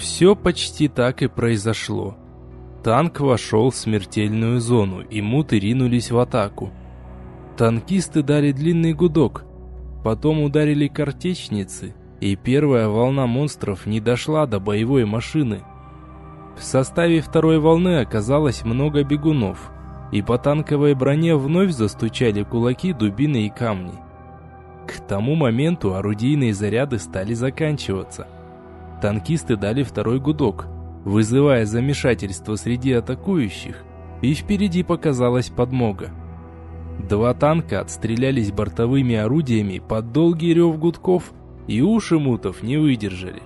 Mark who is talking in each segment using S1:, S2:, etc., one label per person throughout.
S1: Все почти так и произошло. Танк вошел в смертельную зону, и муты ринулись в атаку. Танкисты дали длинный гудок, потом ударили картечницы, и первая волна монстров не дошла до боевой машины. В составе второй волны оказалось много бегунов, и по танковой броне вновь застучали кулаки, дубины и камни. К тому моменту орудийные заряды стали заканчиваться. Танкисты дали второй гудок – вызывая замешательство среди атакующих, и впереди показалась подмога. Два танка отстрелялись бортовыми орудиями под долгий рев гудков, и уши мутов не выдержали.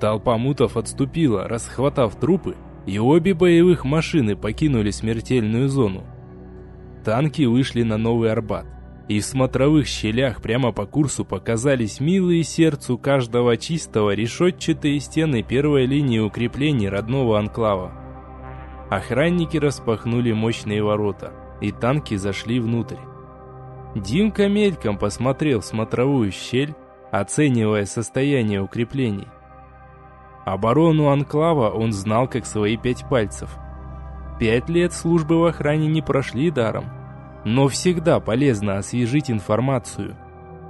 S1: Толпа мутов отступила, расхватав трупы, и обе боевых машины покинули смертельную зону. Танки вышли на Новый Арбат и в смотровых щелях прямо по курсу показались милые сердцу каждого чистого решетчатые стены первой линии укреплений родного анклава. Охранники распахнули мощные ворота, и танки зашли внутрь. Димка мельком посмотрел в смотровую щель, оценивая состояние укреплений. Оборону анклава он знал как свои пять пальцев. Пять лет службы в охране не прошли даром – но всегда полезно освежить информацию.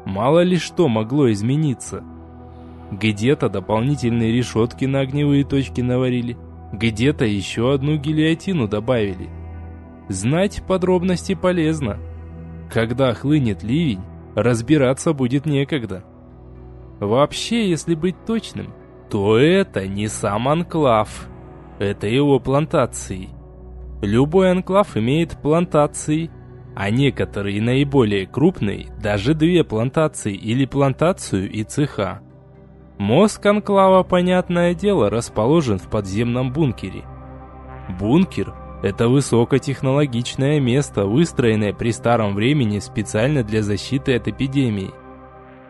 S1: Мало ли что могло измениться. Где-то дополнительные решетки на огневые точки наварили, где-то еще одну гильотину добавили. Знать подробности полезно. Когда хлынет ливень, разбираться будет некогда. Вообще, если быть точным, то это не сам анклав. Это его плантации. Любой анклав имеет плантации – а некоторые наиболее крупные даже две плантации или плантацию и цеха. Мозг анклава, понятное дело, расположен в подземном бункере. Бункер – это высокотехнологичное место, выстроенное при старом времени специально для защиты от эпидемии.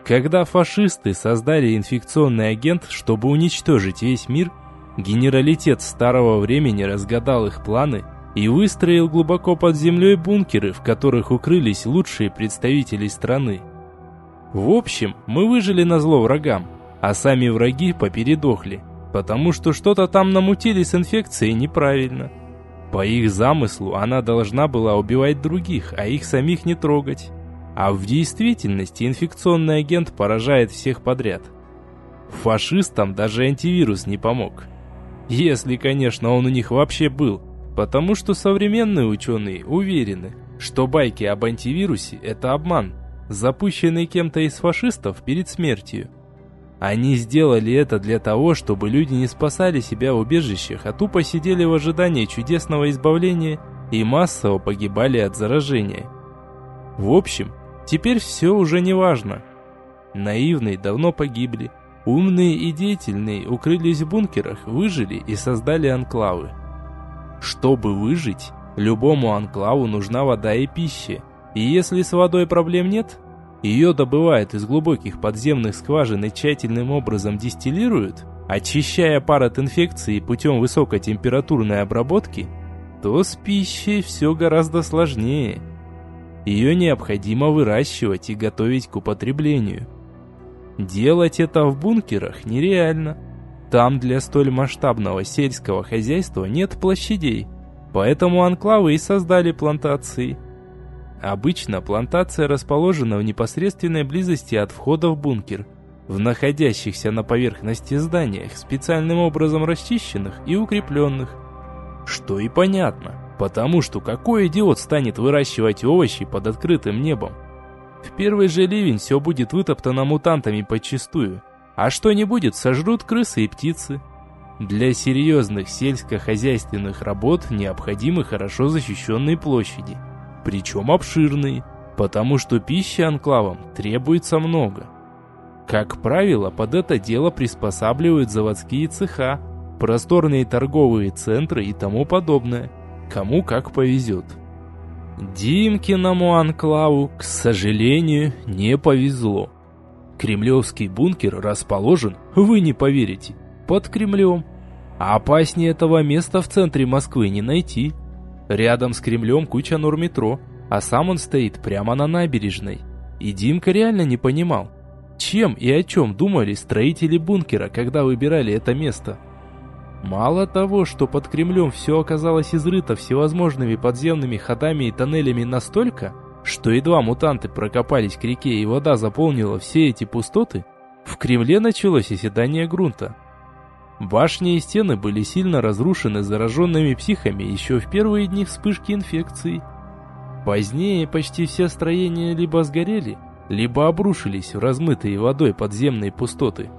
S1: Когда фашисты создали инфекционный агент, чтобы уничтожить весь мир, генералитет старого времени разгадал их планы – и выстроил глубоко под землей бункеры, в которых укрылись лучшие представители страны. В общем, мы выжили на зло врагам, а сами враги попередохли, потому что что-то там намутили с инфекцией неправильно. По их замыслу она должна была убивать других, а их самих не трогать. А в действительности инфекционный агент поражает всех подряд. Фашистам даже антивирус не помог. Если, конечно, он у них вообще был – Потому что современные ученые уверены, что байки об антивирусе – это обман, запущенный кем-то из фашистов перед смертью. Они сделали это для того, чтобы люди не спасали себя в убежищах, а тупо сидели в ожидании чудесного избавления и массово погибали от заражения. В общем, теперь все уже не важно. Наивные давно погибли, умные и деятельные укрылись в бункерах, выжили и создали анклавы. Чтобы выжить, любому анклаву нужна вода и пища. И если с водой проблем нет, ее добывают из глубоких подземных скважин и тщательным образом дистиллируют, очищая пар от инфекции путем высокотемпературной обработки, то с пищей все гораздо сложнее. Ее необходимо выращивать и готовить к употреблению. Делать это в бункерах нереально. Там для столь масштабного сельского хозяйства нет площадей, поэтому анклавы и создали плантации. Обычно плантация расположена в непосредственной близости от входа в бункер, в находящихся на поверхности зданиях, специальным образом расчищенных и укрепленных. Что и понятно, потому что какой идиот станет выращивать овощи под открытым небом? В первый же ливень все будет вытоптано мутантами подчистую – а что не будет, сожрут крысы и птицы. Для серьезных сельскохозяйственных работ необходимы хорошо защищенные площади, причем обширные, потому что пищи анклавам требуется много. Как правило, под это дело приспосабливают заводские цеха, просторные торговые центры и тому подобное, кому как повезет. Димкиному анклаву, к сожалению, не повезло. Кремлевский бункер расположен, вы не поверите, под Кремлем. А опаснее этого места в центре Москвы не найти. Рядом с Кремлем куча норметро, а сам он стоит прямо на набережной. И Димка реально не понимал, Чем и о чем думали строители бункера, когда выбирали это место? Мало того, что под Кремлем все оказалось изрыто всевозможными подземными ходами и тоннелями настолько, что едва мутанты прокопались к реке и вода заполнила все эти пустоты, в Кремле началось оседание грунта. Башни и стены были сильно разрушены зараженными психами еще в первые дни вспышки инфекции. Позднее почти все строения либо сгорели, либо обрушились в размытые водой подземные пустоты.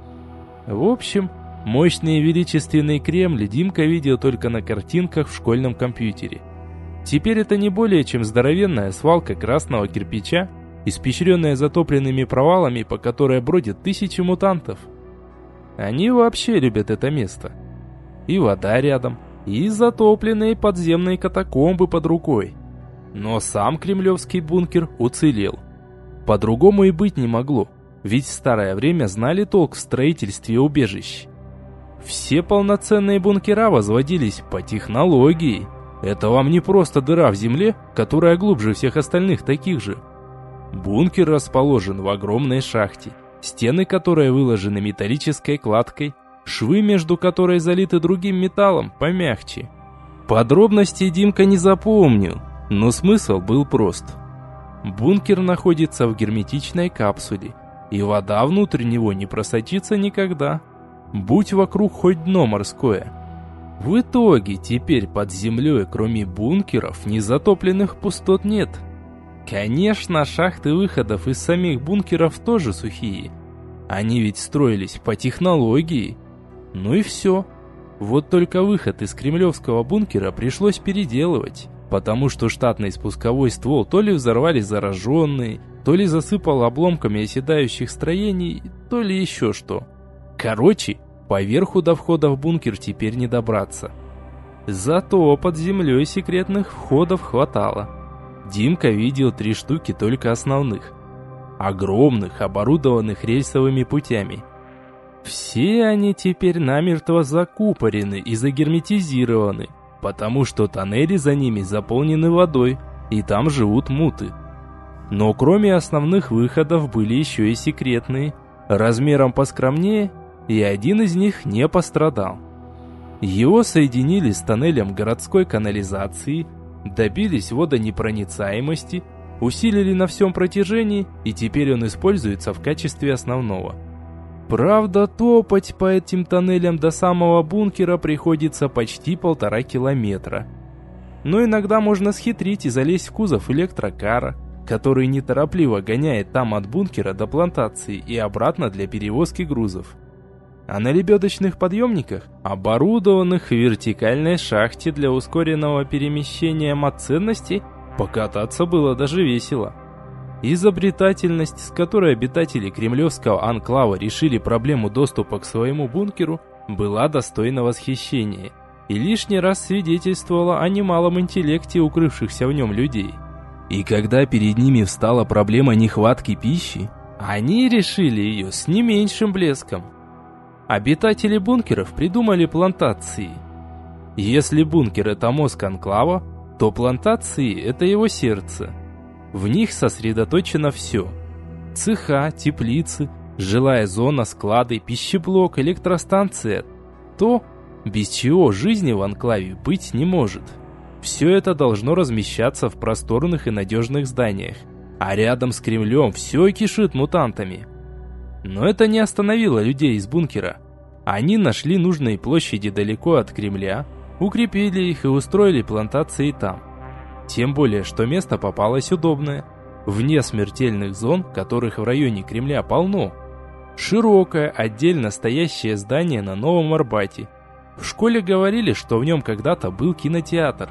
S1: В общем, Мощный и величественный Кремль Димка видел только на картинках в школьном компьютере. Теперь это не более чем здоровенная свалка красного кирпича, испещренная затопленными провалами, по которой бродят тысячи мутантов. Они вообще любят это место. И вода рядом, и затопленные подземные катакомбы под рукой. Но сам кремлевский бункер уцелел. По-другому и быть не могло, ведь в старое время знали толк в строительстве убежищ. Все полноценные бункера возводились по технологии. Это вам не просто дыра в земле, которая глубже всех остальных таких же. Бункер расположен в огромной шахте, стены которой выложены металлической кладкой, швы между которой залиты другим металлом, помягче. Подробностей Димка не запомнил, но смысл был прост. Бункер находится в герметичной капсуле, и вода внутрь него не просочится никогда будь вокруг хоть дно морское. В итоге теперь под землей, кроме бункеров, незатопленных пустот нет. Конечно, шахты выходов из самих бункеров тоже сухие. Они ведь строились по технологии. Ну и все. Вот только выход из кремлевского бункера пришлось переделывать, потому что штатный спусковой ствол то ли взорвали зараженные, то ли засыпал обломками оседающих строений, то ли еще что. Короче, Поверху до входа в бункер теперь не добраться. Зато под землей секретных входов хватало. Димка видел три штуки только основных. Огромных, оборудованных рельсовыми путями. Все они теперь намертво закупорены и загерметизированы, потому что тоннели за ними заполнены водой, и там живут муты. Но кроме основных выходов были еще и секретные, размером поскромнее и один из них не пострадал. Его соединили с тоннелем городской канализации, добились водонепроницаемости, усилили на всем протяжении, и теперь он используется в качестве основного. Правда, топать по этим тоннелям до самого бункера приходится почти полтора километра. Но иногда можно схитрить и залезть в кузов электрокара, который неторопливо гоняет там от бункера до плантации и обратно для перевозки грузов а на лебедочных подъемниках, оборудованных в вертикальной шахте для ускоренного перемещения мат-ценностей, покататься было даже весело. Изобретательность, с которой обитатели кремлевского анклава решили проблему доступа к своему бункеру, была достойна восхищения и лишний раз свидетельствовала о немалом интеллекте укрывшихся в нем людей. И когда перед ними встала проблема нехватки пищи, они решили ее с не меньшим блеском. Обитатели бункеров придумали плантации. Если бункер это мозг анклава, то плантации это его сердце. В них сосредоточено все. Цеха, теплицы, жилая зона, склады, пищеблок, электростанция. То, без чего жизни в анклаве быть не может. Все это должно размещаться в просторных и надежных зданиях. А рядом с Кремлем все кишит мутантами. Но это не остановило людей из бункера. Они нашли нужные площади далеко от Кремля, укрепили их и устроили плантации там. Тем более, что место попалось удобное, вне смертельных зон, которых в районе Кремля полно. Широкое, отдельно стоящее здание на Новом Арбате. В школе говорили, что в нем когда-то был кинотеатр.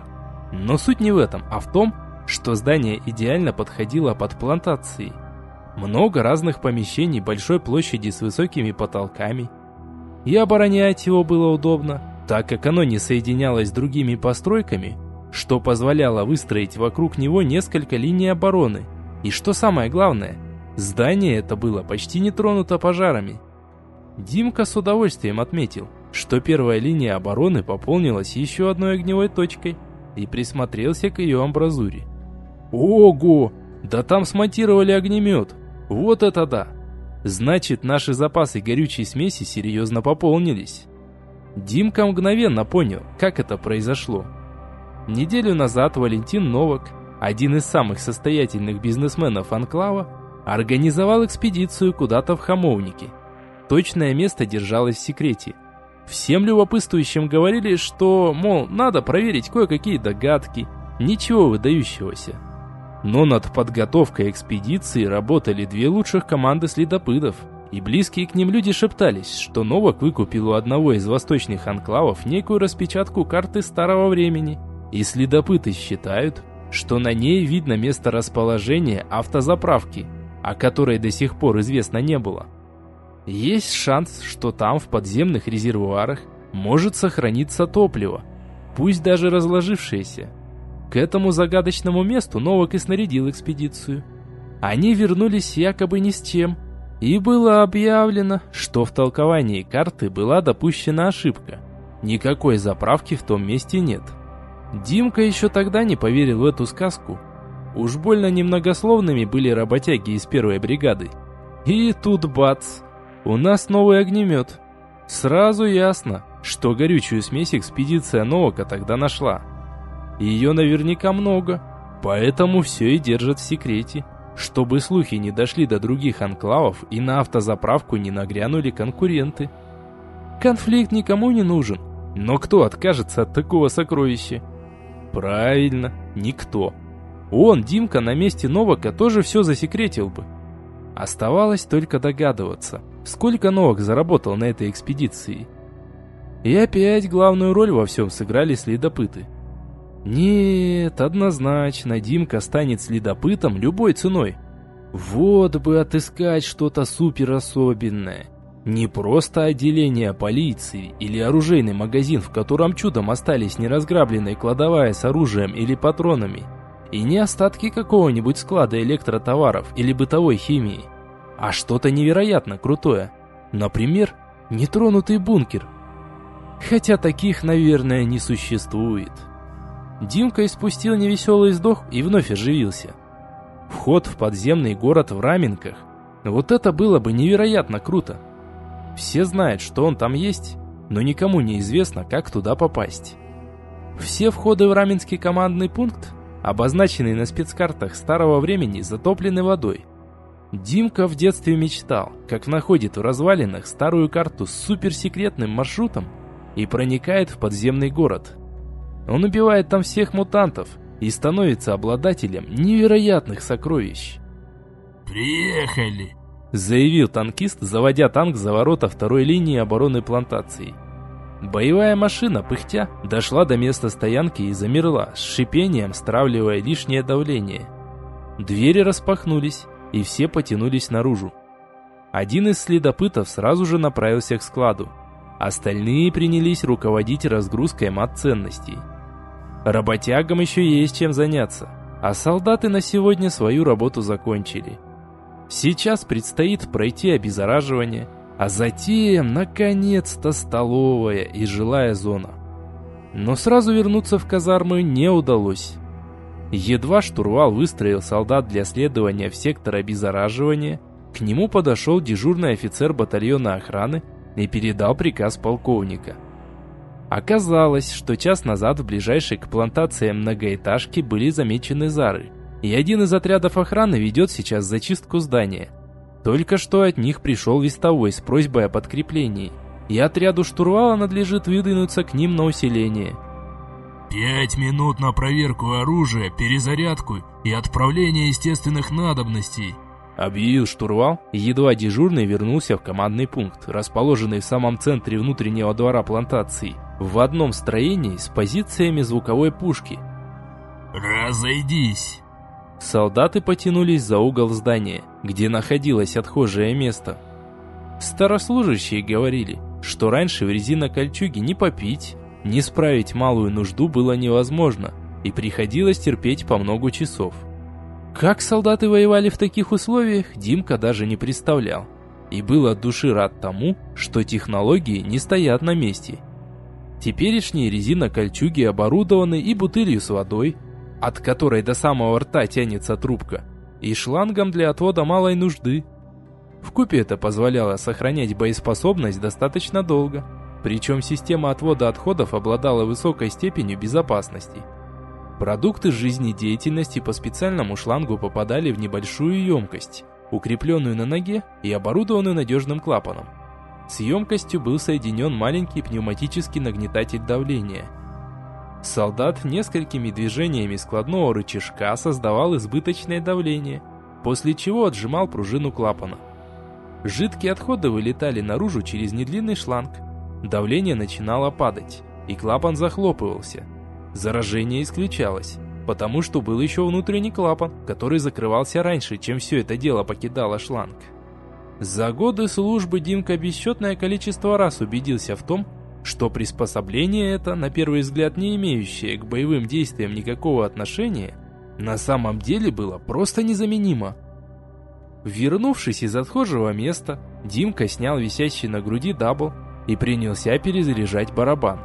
S1: Но суть не в этом, а в том, что здание идеально подходило под плантации. Много разных помещений большой площади с высокими потолками. И оборонять его было удобно, так как оно не соединялось с другими постройками, что позволяло выстроить вокруг него несколько линий обороны. И что самое главное, здание это было почти не тронуто пожарами. Димка с удовольствием отметил, что первая линия обороны пополнилась еще одной огневой точкой и присмотрелся к ее амбразуре. Ого! Да там смонтировали огнемет! Вот это да! Значит, наши запасы горючей смеси серьезно пополнились. Димка мгновенно понял, как это произошло. Неделю назад Валентин Новак, один из самых состоятельных бизнесменов Анклава, организовал экспедицию куда-то в Хамовники. Точное место держалось в секрете. Всем любопытствующим говорили, что, мол, надо проверить кое-какие догадки, ничего выдающегося. Но над подготовкой экспедиции работали две лучших команды следопытов, и близкие к ним люди шептались, что Новак выкупил у одного из восточных анклавов некую распечатку карты старого времени, и следопыты считают, что на ней видно место расположения автозаправки, о которой до сих пор известно не было. Есть шанс, что там в подземных резервуарах может сохраниться топливо, пусть даже разложившееся. К этому загадочному месту Новак и снарядил экспедицию. Они вернулись якобы ни с чем, и было объявлено, что в толковании карты была допущена ошибка. Никакой заправки в том месте нет. Димка еще тогда не поверил в эту сказку. Уж больно немногословными были работяги из первой бригады. И тут бац, у нас новый огнемет. Сразу ясно, что горючую смесь экспедиция Новака тогда нашла. Ее наверняка много, поэтому все и держат в секрете, чтобы слухи не дошли до других анклавов и на автозаправку не нагрянули конкуренты. Конфликт никому не нужен, но кто откажется от такого сокровища? Правильно, никто. Он, Димка, на месте Новака тоже все засекретил бы. Оставалось только догадываться, сколько Новак заработал на этой экспедиции. И опять главную роль во всем сыграли следопыты. Нет, однозначно, Димка станет следопытом любой ценой. Вот бы отыскать что-то супер особенное. Не просто отделение полиции или оружейный магазин, в котором чудом остались неразграбленная кладовая с оружием или патронами, и не остатки какого-нибудь склада электротоваров или бытовой химии, а что-то невероятно крутое. Например, нетронутый бункер. Хотя таких, наверное, не существует. Димка испустил невеселый вздох и вновь оживился. Вход в подземный город в Раменках. Вот это было бы невероятно круто. Все знают, что он там есть, но никому не известно, как туда попасть. Все входы в Раменский командный пункт, обозначенные на спецкартах старого времени, затоплены водой. Димка в детстве мечтал, как находит в развалинах старую карту с суперсекретным маршрутом и проникает в подземный город – он убивает там всех мутантов и становится обладателем невероятных сокровищ.
S2: «Приехали!»
S1: – заявил танкист, заводя танк за ворота второй линии обороны плантации. Боевая машина, пыхтя, дошла до места стоянки и замерла, с шипением стравливая лишнее давление. Двери распахнулись, и все потянулись наружу. Один из следопытов сразу же направился к складу. Остальные принялись руководить разгрузкой мат-ценностей. Работягам еще есть чем заняться, а солдаты на сегодня свою работу закончили. Сейчас предстоит пройти обеззараживание, а затем, наконец-то, столовая и жилая зона. Но сразу вернуться в казармы не удалось. Едва штурвал выстроил солдат для следования в сектор обеззараживания, к нему подошел дежурный офицер батальона охраны и передал приказ полковника – Оказалось, что час назад в ближайшей к плантациям многоэтажки были замечены зары, и один из отрядов охраны ведет сейчас зачистку здания. Только что от них пришел вестовой с просьбой о подкреплении, и отряду штурвала надлежит выдвинуться к ним на усиление.
S2: «Пять минут на проверку оружия, перезарядку и отправление естественных надобностей»,
S1: объявил штурвал, едва дежурный вернулся в командный пункт, расположенный в самом центре внутреннего двора плантации в одном строении с позициями звуковой пушки.
S2: «Разойдись!»
S1: Солдаты потянулись за угол здания, где находилось отхожее место. Старослужащие говорили, что раньше в резинокольчуге не попить, не справить малую нужду было невозможно, и приходилось терпеть по много часов. Как солдаты воевали в таких условиях, Димка даже не представлял. И был от души рад тому, что технологии не стоят на месте – Теперешние резинокольчуги оборудованы и бутылью с водой, от которой до самого рта тянется трубка, и шлангом для отвода малой нужды. Вкупе это позволяло сохранять боеспособность достаточно долго. Причем система отвода отходов обладала высокой степенью безопасности. Продукты жизнедеятельности по специальному шлангу попадали в небольшую емкость, укрепленную на ноге и оборудованную надежным клапаном. С емкостью был соединен маленький пневматический нагнетатель давления. Солдат несколькими движениями складного рычажка создавал избыточное давление, после чего отжимал пружину клапана. Жидкие отходы вылетали наружу через недлинный шланг. Давление начинало падать, и клапан захлопывался. Заражение исключалось, потому что был еще внутренний клапан, который закрывался раньше, чем все это дело покидало шланг. За годы службы Димка бесчетное количество раз убедился в том, что приспособление это, на первый взгляд не имеющее к боевым действиям никакого отношения, на самом деле было просто незаменимо. Вернувшись из отхожего места, Димка снял висящий на груди дабл и принялся перезаряжать барабан.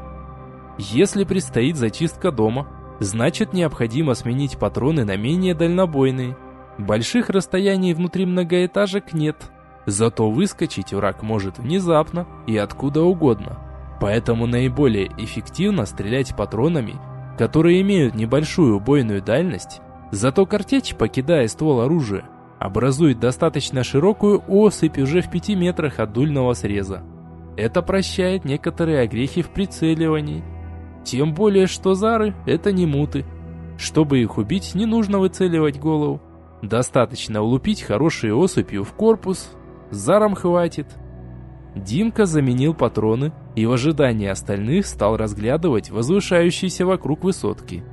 S1: Если предстоит зачистка дома, значит необходимо сменить патроны на менее дальнобойные. Больших расстояний внутри многоэтажек нет – Зато выскочить враг может внезапно и откуда угодно. Поэтому наиболее эффективно стрелять патронами, которые имеют небольшую убойную дальность, зато картечь, покидая ствол оружия, образует достаточно широкую осыпь уже в 5 метрах от дульного среза. Это прощает некоторые огрехи в прицеливании. Тем более, что зары – это не муты. Чтобы их убить, не нужно выцеливать голову. Достаточно улупить хорошей осыпью в корпус Заром хватит. Димка заменил патроны и в ожидании остальных стал разглядывать возвышающиеся вокруг высотки.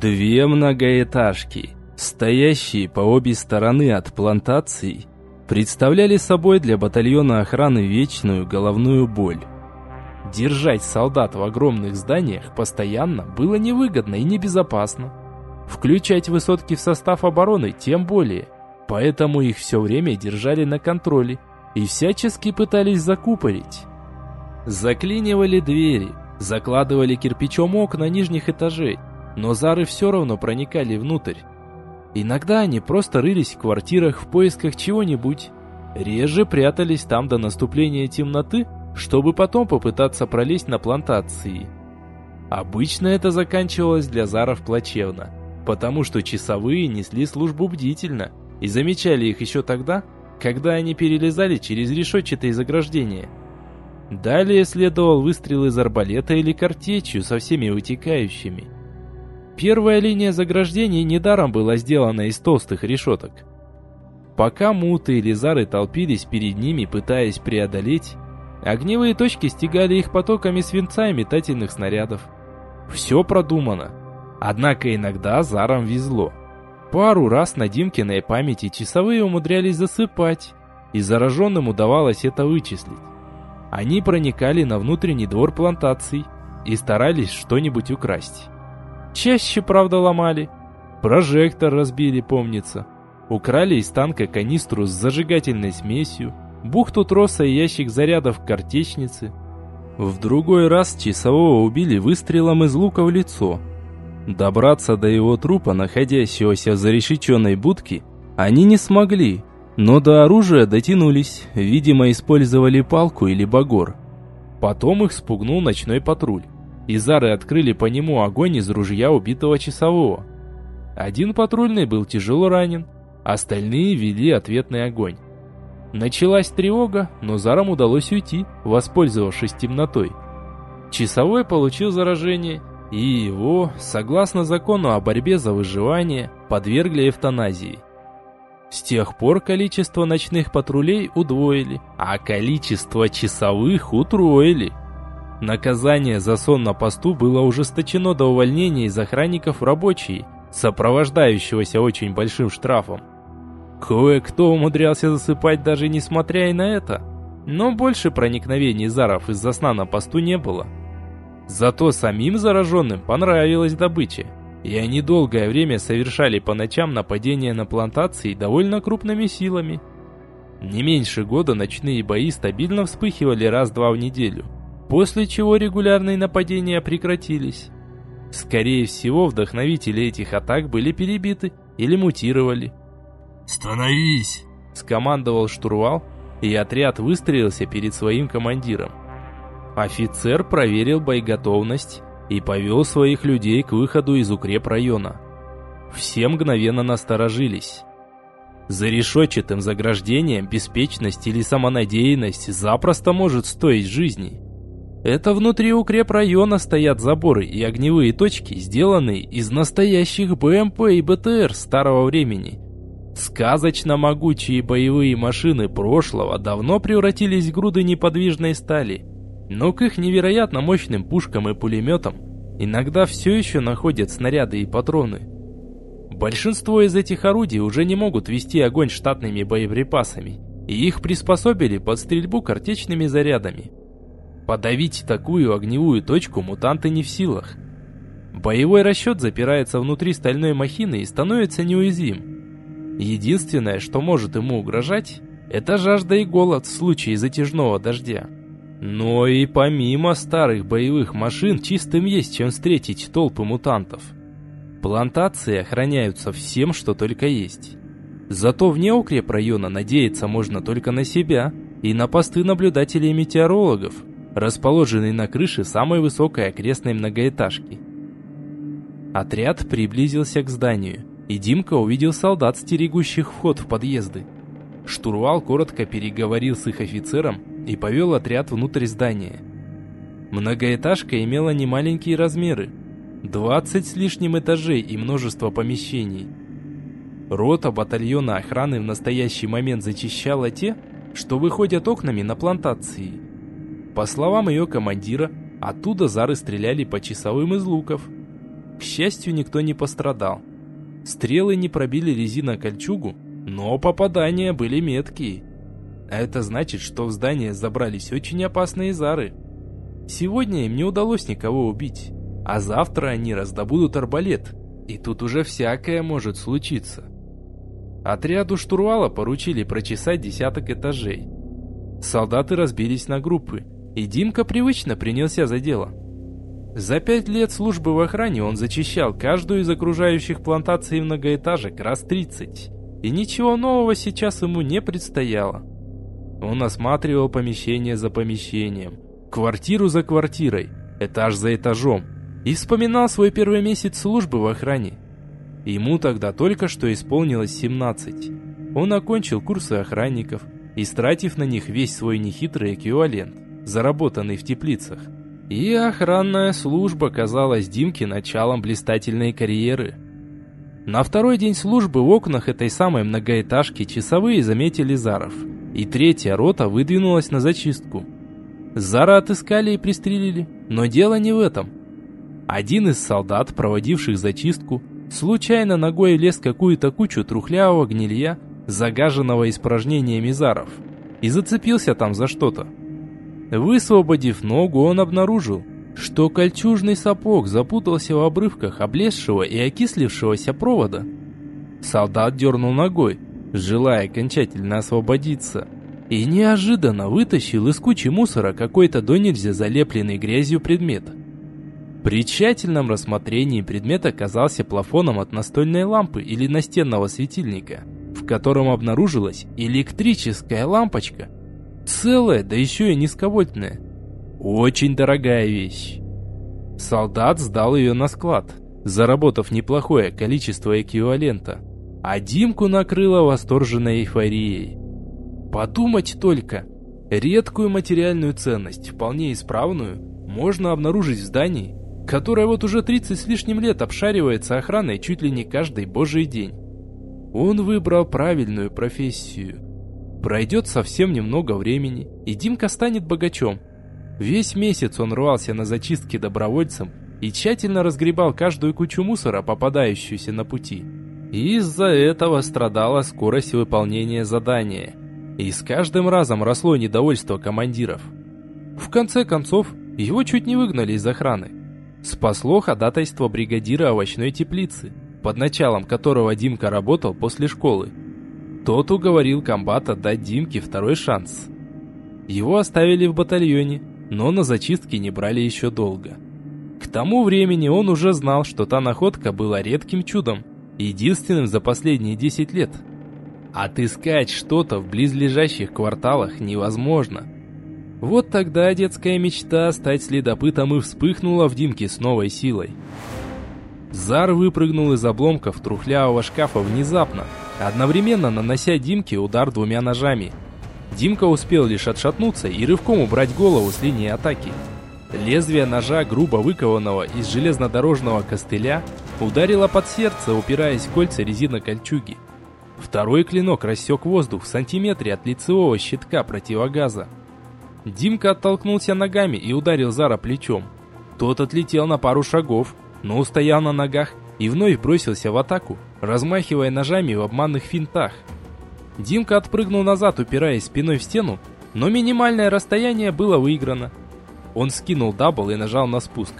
S1: Две многоэтажки, стоящие по обе стороны от плантаций, представляли собой для батальона охраны вечную головную боль. Держать солдат в огромных зданиях постоянно было невыгодно и небезопасно. Включать высотки в состав обороны тем более – Поэтому их все время держали на контроле и всячески пытались закупорить. Заклинивали двери, закладывали кирпичом окна нижних этажей, но зары все равно проникали внутрь. Иногда они просто рылись в квартирах в поисках чего-нибудь. Реже прятались там до наступления темноты, чтобы потом попытаться пролезть на плантации. Обычно это заканчивалось для заров плачевно, потому что часовые несли службу бдительно – и замечали их еще тогда, когда они перелезали через решетчатые заграждения. Далее следовал выстрел из арбалета или картечью со всеми вытекающими. Первая линия заграждений недаром была сделана из толстых решеток. Пока муты или зары толпились перед ними, пытаясь преодолеть, огневые точки стегали их потоками свинца и метательных снарядов. Все продумано. Однако иногда зарам везло. Пару раз на Димкиной памяти часовые умудрялись засыпать, и зараженным удавалось это вычислить. Они проникали на внутренний двор плантаций и старались что-нибудь украсть. Чаще, правда, ломали. Прожектор разбили, помнится. Украли из танка канистру с зажигательной смесью, бухту троса и ящик зарядов картечницы. В другой раз часового убили выстрелом из лука в лицо – Добраться до его трупа, находящегося в зарешеченной будке, они не смогли, но до оружия дотянулись, видимо, использовали палку или багор. Потом их спугнул ночной патруль. Изары открыли по нему огонь из ружья убитого часового. Один патрульный был тяжело ранен, остальные вели ответный огонь. Началась тревога, но Зарам удалось уйти, воспользовавшись темнотой. Часовой получил заражение и его, согласно закону о борьбе за выживание, подвергли эвтаназии. С тех пор количество ночных патрулей удвоили, а количество часовых утроили. Наказание за сон на посту было ужесточено до увольнения из охранников рабочие, сопровождающегося очень большим штрафом. Кое-кто умудрялся засыпать даже несмотря и на это, но больше проникновений заров из-за сна на посту не было. Зато самим зараженным понравилась добыча, и они долгое время совершали по ночам нападения на плантации довольно крупными силами. Не меньше года ночные бои стабильно вспыхивали раз-два в неделю, после чего регулярные нападения прекратились. Скорее всего, вдохновители этих атак были перебиты или мутировали.
S2: «Становись!»
S1: скомандовал штурвал, и отряд выстроился перед своим командиром. Офицер проверил боеготовность и повел своих людей к выходу из укрепрайона. Все мгновенно насторожились. За решетчатым заграждением беспечность или самонадеянность запросто может стоить жизни. Это внутри укрепрайона стоят заборы и огневые точки, сделанные из настоящих БМП и БТР старого времени. Сказочно могучие боевые машины прошлого давно превратились в груды неподвижной стали, но к их невероятно мощным пушкам и пулеметам иногда все еще находят снаряды и патроны. Большинство из этих орудий уже не могут вести огонь штатными боеприпасами, и их приспособили под стрельбу картечными зарядами. Подавить такую огневую точку мутанты не в силах. Боевой расчет запирается внутри стальной махины и становится неуязвим. Единственное, что может ему угрожать, это жажда и голод в случае затяжного дождя. Но и помимо старых боевых машин чистым есть чем встретить толпы мутантов – Плантации охраняются всем, что только есть. Зато вне укрепрайона надеяться можно только на себя и на посты наблюдателей метеорологов, расположенные на крыше самой высокой окрестной многоэтажки. Отряд приблизился к зданию, и Димка увидел солдат, стерегущих вход в подъезды. Штурвал коротко переговорил с их офицером и повел отряд внутрь здания. Многоэтажка имела немаленькие размеры, 20 с лишним этажей и множество помещений. Рота батальона охраны в настоящий момент зачищала те, что выходят окнами на плантации. По словам ее командира, оттуда зары стреляли по часовым из луков. К счастью, никто не пострадал. Стрелы не пробили резинокольчугу, но попадания были меткие. А это значит, что в здание забрались очень опасные зары. Сегодня им не удалось никого убить. А завтра они раздобудут арбалет, и тут уже всякое может случиться. Отряду штурвала поручили прочесать десяток этажей. Солдаты разбились на группы, и Димка привычно принялся за дело. За пять лет службы в охране он зачищал каждую из окружающих плантаций многоэтажек раз 30, и ничего нового сейчас ему не предстояло. Он осматривал помещение за помещением, квартиру за квартирой, этаж за этажом, и вспоминал свой первый месяц службы в охране. Ему тогда только что исполнилось 17. Он окончил курсы охранников, истратив на них весь свой нехитрый эквивалент, заработанный в теплицах. И охранная служба казалась Димке началом блистательной карьеры. На второй день службы в окнах этой самой многоэтажки часовые заметили Заров, и третья рота выдвинулась на зачистку. Зара отыскали и пристрелили, но дело не в этом – один из солдат, проводивших зачистку, случайно ногой лез какую-то кучу трухлявого гнилья, загаженного испражнениями заров, и зацепился там за что-то. Высвободив ногу, он обнаружил, что кольчужный сапог запутался в обрывках облезшего и окислившегося провода. Солдат дернул ногой, желая окончательно освободиться, и неожиданно вытащил из кучи мусора какой-то до нельзя залепленный грязью предмет – при тщательном рассмотрении предмет оказался плафоном от настольной лампы или настенного светильника, в котором обнаружилась электрическая лампочка. Целая, да еще и низковольтная. Очень дорогая вещь. Солдат сдал ее на склад, заработав неплохое количество эквивалента. А Димку накрыло восторженной эйфорией. Подумать только, редкую материальную ценность, вполне исправную, можно обнаружить в здании, которая вот уже 30 с лишним лет обшаривается охраной чуть ли не каждый божий день. Он выбрал правильную профессию. Пройдет совсем немного времени, и Димка станет богачом. Весь месяц он рвался на зачистке добровольцем и тщательно разгребал каждую кучу мусора, попадающуюся на пути. И из-за этого страдала скорость выполнения задания. И с каждым разом росло недовольство командиров. В конце концов, его чуть не выгнали из охраны. Спасло ходатайство бригадира овощной теплицы, под началом которого Димка работал после школы. Тот уговорил комбата дать Димке второй шанс. Его оставили в батальоне, но на зачистке не брали еще долго. К тому времени он уже знал, что та находка была редким чудом, единственным за последние 10 лет. Отыскать что-то в близлежащих кварталах невозможно. Вот тогда детская мечта стать следопытом и вспыхнула в Димке с новой силой. Зар выпрыгнул из обломков трухлявого шкафа внезапно, одновременно нанося Димке удар двумя ножами. Димка успел лишь отшатнуться и рывком убрать голову с линии атаки. Лезвие ножа, грубо выкованного из железнодорожного костыля, ударило под сердце, упираясь в кольца резина кольчуги. Второй клинок рассек воздух в сантиметре от лицевого щитка противогаза. Димка оттолкнулся ногами и ударил Зара плечом. Тот отлетел на пару шагов, но устоял на ногах и вновь бросился в атаку, размахивая ножами в обманных финтах. Димка отпрыгнул назад, упираясь спиной в стену, но минимальное расстояние было выиграно. Он скинул дабл и нажал на спуск.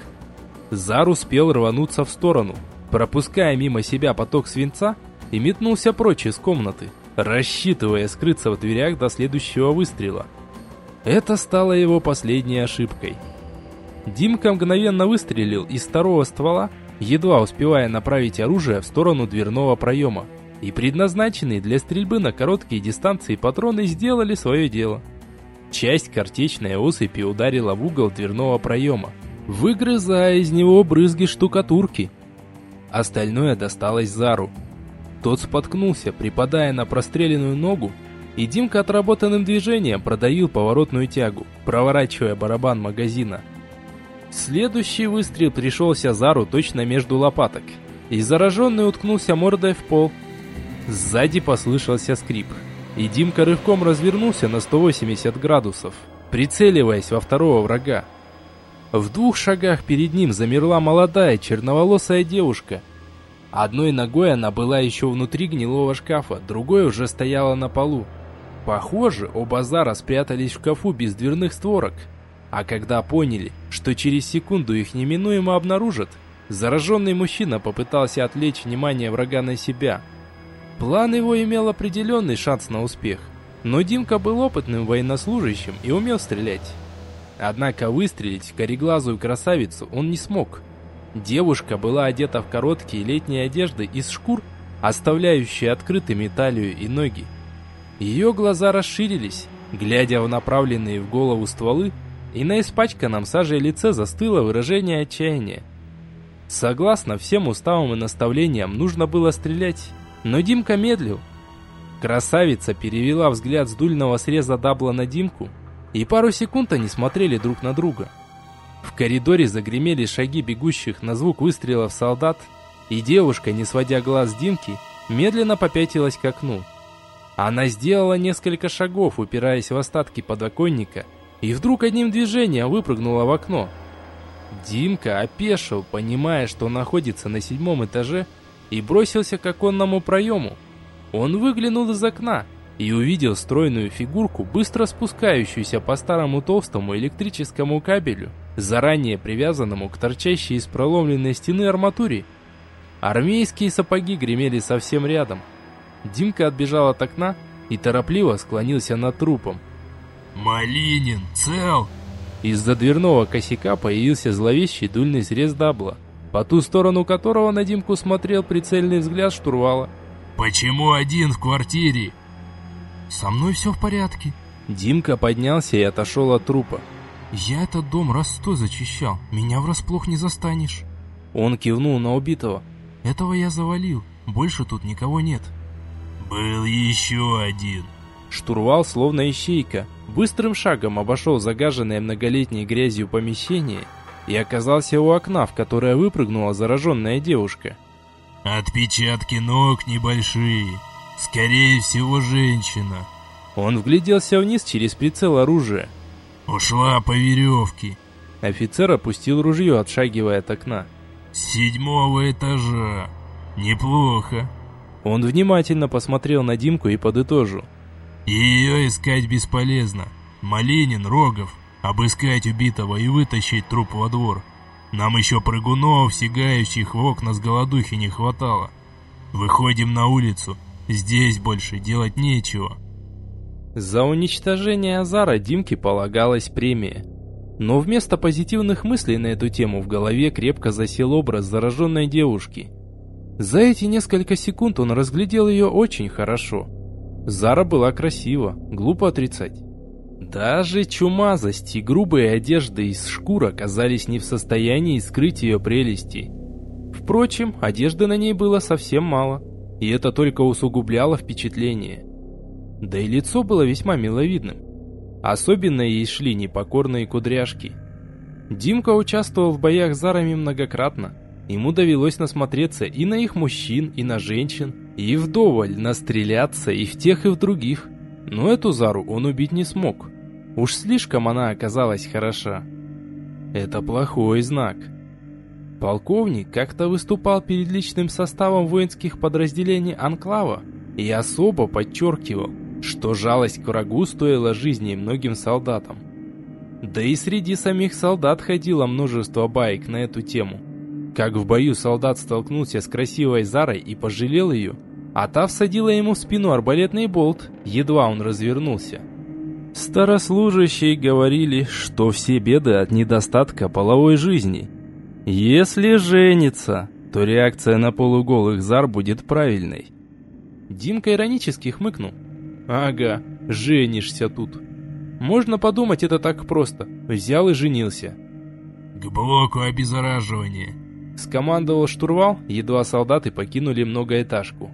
S1: Зар успел рвануться в сторону, пропуская мимо себя поток свинца и метнулся прочь из комнаты, рассчитывая скрыться в дверях до следующего выстрела. Это стало его последней ошибкой. Димка мгновенно выстрелил из второго ствола, едва успевая направить оружие в сторону дверного проема. И предназначенные для стрельбы на короткие дистанции патроны сделали свое дело. Часть картечной осыпи ударила в угол дверного проема, выгрызая из него брызги штукатурки. Остальное досталось Зару. Тот споткнулся, припадая на простреленную ногу, и Димка отработанным движением продавил поворотную тягу, проворачивая барабан магазина. Следующий выстрел пришелся Зару точно между лопаток, и зараженный уткнулся мордой в пол. Сзади послышался скрип, и Димка рывком развернулся на 180 градусов, прицеливаясь во второго врага. В двух шагах перед ним замерла молодая черноволосая девушка. Одной ногой она была еще внутри гнилого шкафа, другой уже стояла на полу. Похоже, оба Зара спрятались в шкафу без дверных створок. А когда поняли, что через секунду их неминуемо обнаружат, зараженный мужчина попытался отвлечь внимание врага на себя. План его имел определенный шанс на успех, но Димка был опытным военнослужащим и умел стрелять. Однако выстрелить кореглазую красавицу он не смог. Девушка была одета в короткие летние одежды из шкур, оставляющие открытыми талию и ноги. Ее глаза расширились, глядя в направленные в голову стволы, и на испачканном сажей лице застыло выражение отчаяния. Согласно всем уставам и наставлениям, нужно было стрелять, но Димка медлил. Красавица перевела взгляд с дульного среза дабла на Димку, и пару секунд они смотрели друг на друга. В коридоре загремели шаги бегущих на звук выстрелов солдат, и девушка, не сводя глаз Димки, медленно попятилась к окну. Она сделала несколько шагов, упираясь в остатки подоконника, и вдруг одним движением выпрыгнула в окно. Димка опешил, понимая, что находится на седьмом этаже, и бросился к оконному проему. Он выглянул из окна и увидел стройную фигурку, быстро спускающуюся по старому толстому электрическому кабелю, заранее привязанному к торчащей из проломленной стены арматуре. Армейские сапоги гремели совсем рядом. Димка отбежал от окна и торопливо склонился над трупом.
S2: «Малинин, цел!»
S1: Из-за дверного косяка появился зловещий дульный срез дабла, по ту сторону которого на Димку смотрел прицельный взгляд штурвала.
S2: «Почему один в квартире?»
S3: «Со мной все в порядке».
S1: Димка поднялся и отошел от трупа.
S3: «Я этот дом раз сто зачищал, меня врасплох не застанешь».
S1: Он кивнул на убитого.
S3: «Этого я завалил, больше тут никого нет».
S2: «Был еще один».
S1: Штурвал, словно ищейка, быстрым шагом обошел загаженное многолетней грязью помещение и оказался у окна, в которое выпрыгнула зараженная девушка.
S2: «Отпечатки ног небольшие. Скорее всего, женщина».
S1: Он вгляделся вниз через прицел оружия.
S2: «Ушла по веревке».
S1: Офицер опустил ружье, отшагивая от окна.
S2: «С седьмого этажа. Неплохо».
S1: Он внимательно посмотрел на Димку и подытожил.
S2: Ее искать бесполезно. Малинин, Рогов, обыскать убитого и вытащить труп во двор. Нам еще прыгунов, сигающих в окна с голодухи не хватало. Выходим на улицу. Здесь больше делать нечего.
S1: За уничтожение Азара Димке полагалась премия. Но вместо позитивных мыслей на эту тему в голове крепко засел образ зараженной девушки. За эти несколько секунд он разглядел ее очень хорошо. Зара была красива, глупо отрицать. Даже чумазость и грубые одежды из шкур оказались не в состоянии скрыть ее прелести. Впрочем, одежды на ней было совсем мало, и это только усугубляло впечатление. Да и лицо было весьма миловидным. Особенно ей шли непокорные кудряшки. Димка участвовал в боях с Зарами многократно. Ему довелось насмотреться и на их мужчин, и на женщин, и вдоволь настреляться и в тех, и в других. Но эту Зару он убить не смог. Уж слишком она оказалась хороша. Это плохой знак. Полковник как-то выступал перед личным составом воинских подразделений Анклава и особо подчеркивал, что жалость к врагу стоила жизни многим солдатам. Да и среди самих солдат ходило множество баек на эту тему. Как в бою солдат столкнулся с красивой Зарой и пожалел ее, а та всадила ему в спину арбалетный болт, едва он развернулся. Старослужащие говорили, что все беды от недостатка половой жизни. Если женится, то реакция на полуголых Зар будет правильной. Димка иронически хмыкнул. Ага, женишься тут. Можно подумать, это так просто. Взял и женился.
S2: К блоку обеззараживания.
S1: Скомандовал штурвал, едва солдаты покинули многоэтажку.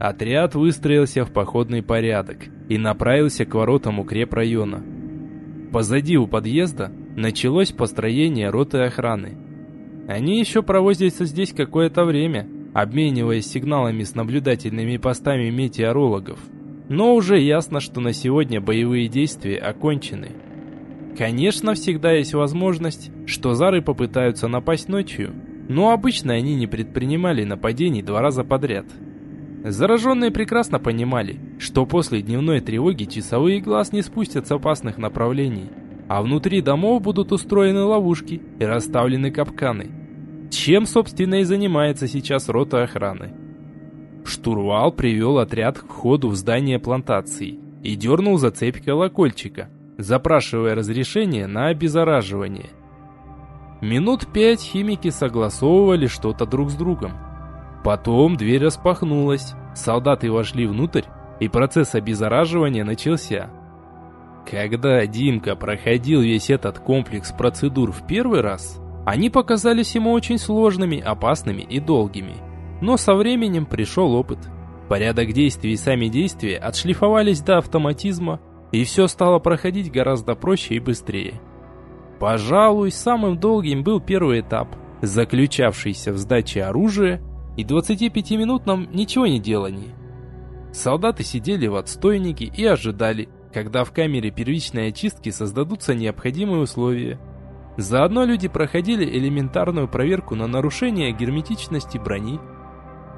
S1: Отряд выстроился в походный порядок и направился к воротам укрепрайона. Позади у подъезда началось построение роты охраны. Они еще провозятся здесь какое-то время, обмениваясь сигналами с наблюдательными постами метеорологов. Но уже ясно, что на сегодня боевые действия окончены. Конечно, всегда есть возможность, что зары попытаются напасть ночью, но обычно они не предпринимали нападений два раза подряд. Зараженные прекрасно понимали, что после дневной тревоги часовые глаз не спустят с опасных направлений, а внутри домов будут устроены ловушки и расставлены капканы. Чем, собственно, и занимается сейчас рота охраны. Штурвал привел отряд к входу в здание плантации и дернул за цепь колокольчика, запрашивая разрешение на обеззараживание. Минут пять химики согласовывали что-то друг с другом. Потом дверь распахнулась, солдаты вошли внутрь, и процесс обеззараживания начался. Когда Димка проходил весь этот комплекс процедур в первый раз, они показались ему очень сложными, опасными и долгими – но со временем пришел опыт. Порядок действий и сами действия отшлифовались до автоматизма, и все стало проходить гораздо проще и быстрее. Пожалуй, самым долгим был первый этап, заключавшийся в сдаче оружия и 25-минутном ничего не делании. Солдаты сидели в отстойнике и ожидали, когда в камере первичной очистки создадутся необходимые условия. Заодно люди проходили элементарную проверку на нарушение герметичности брони,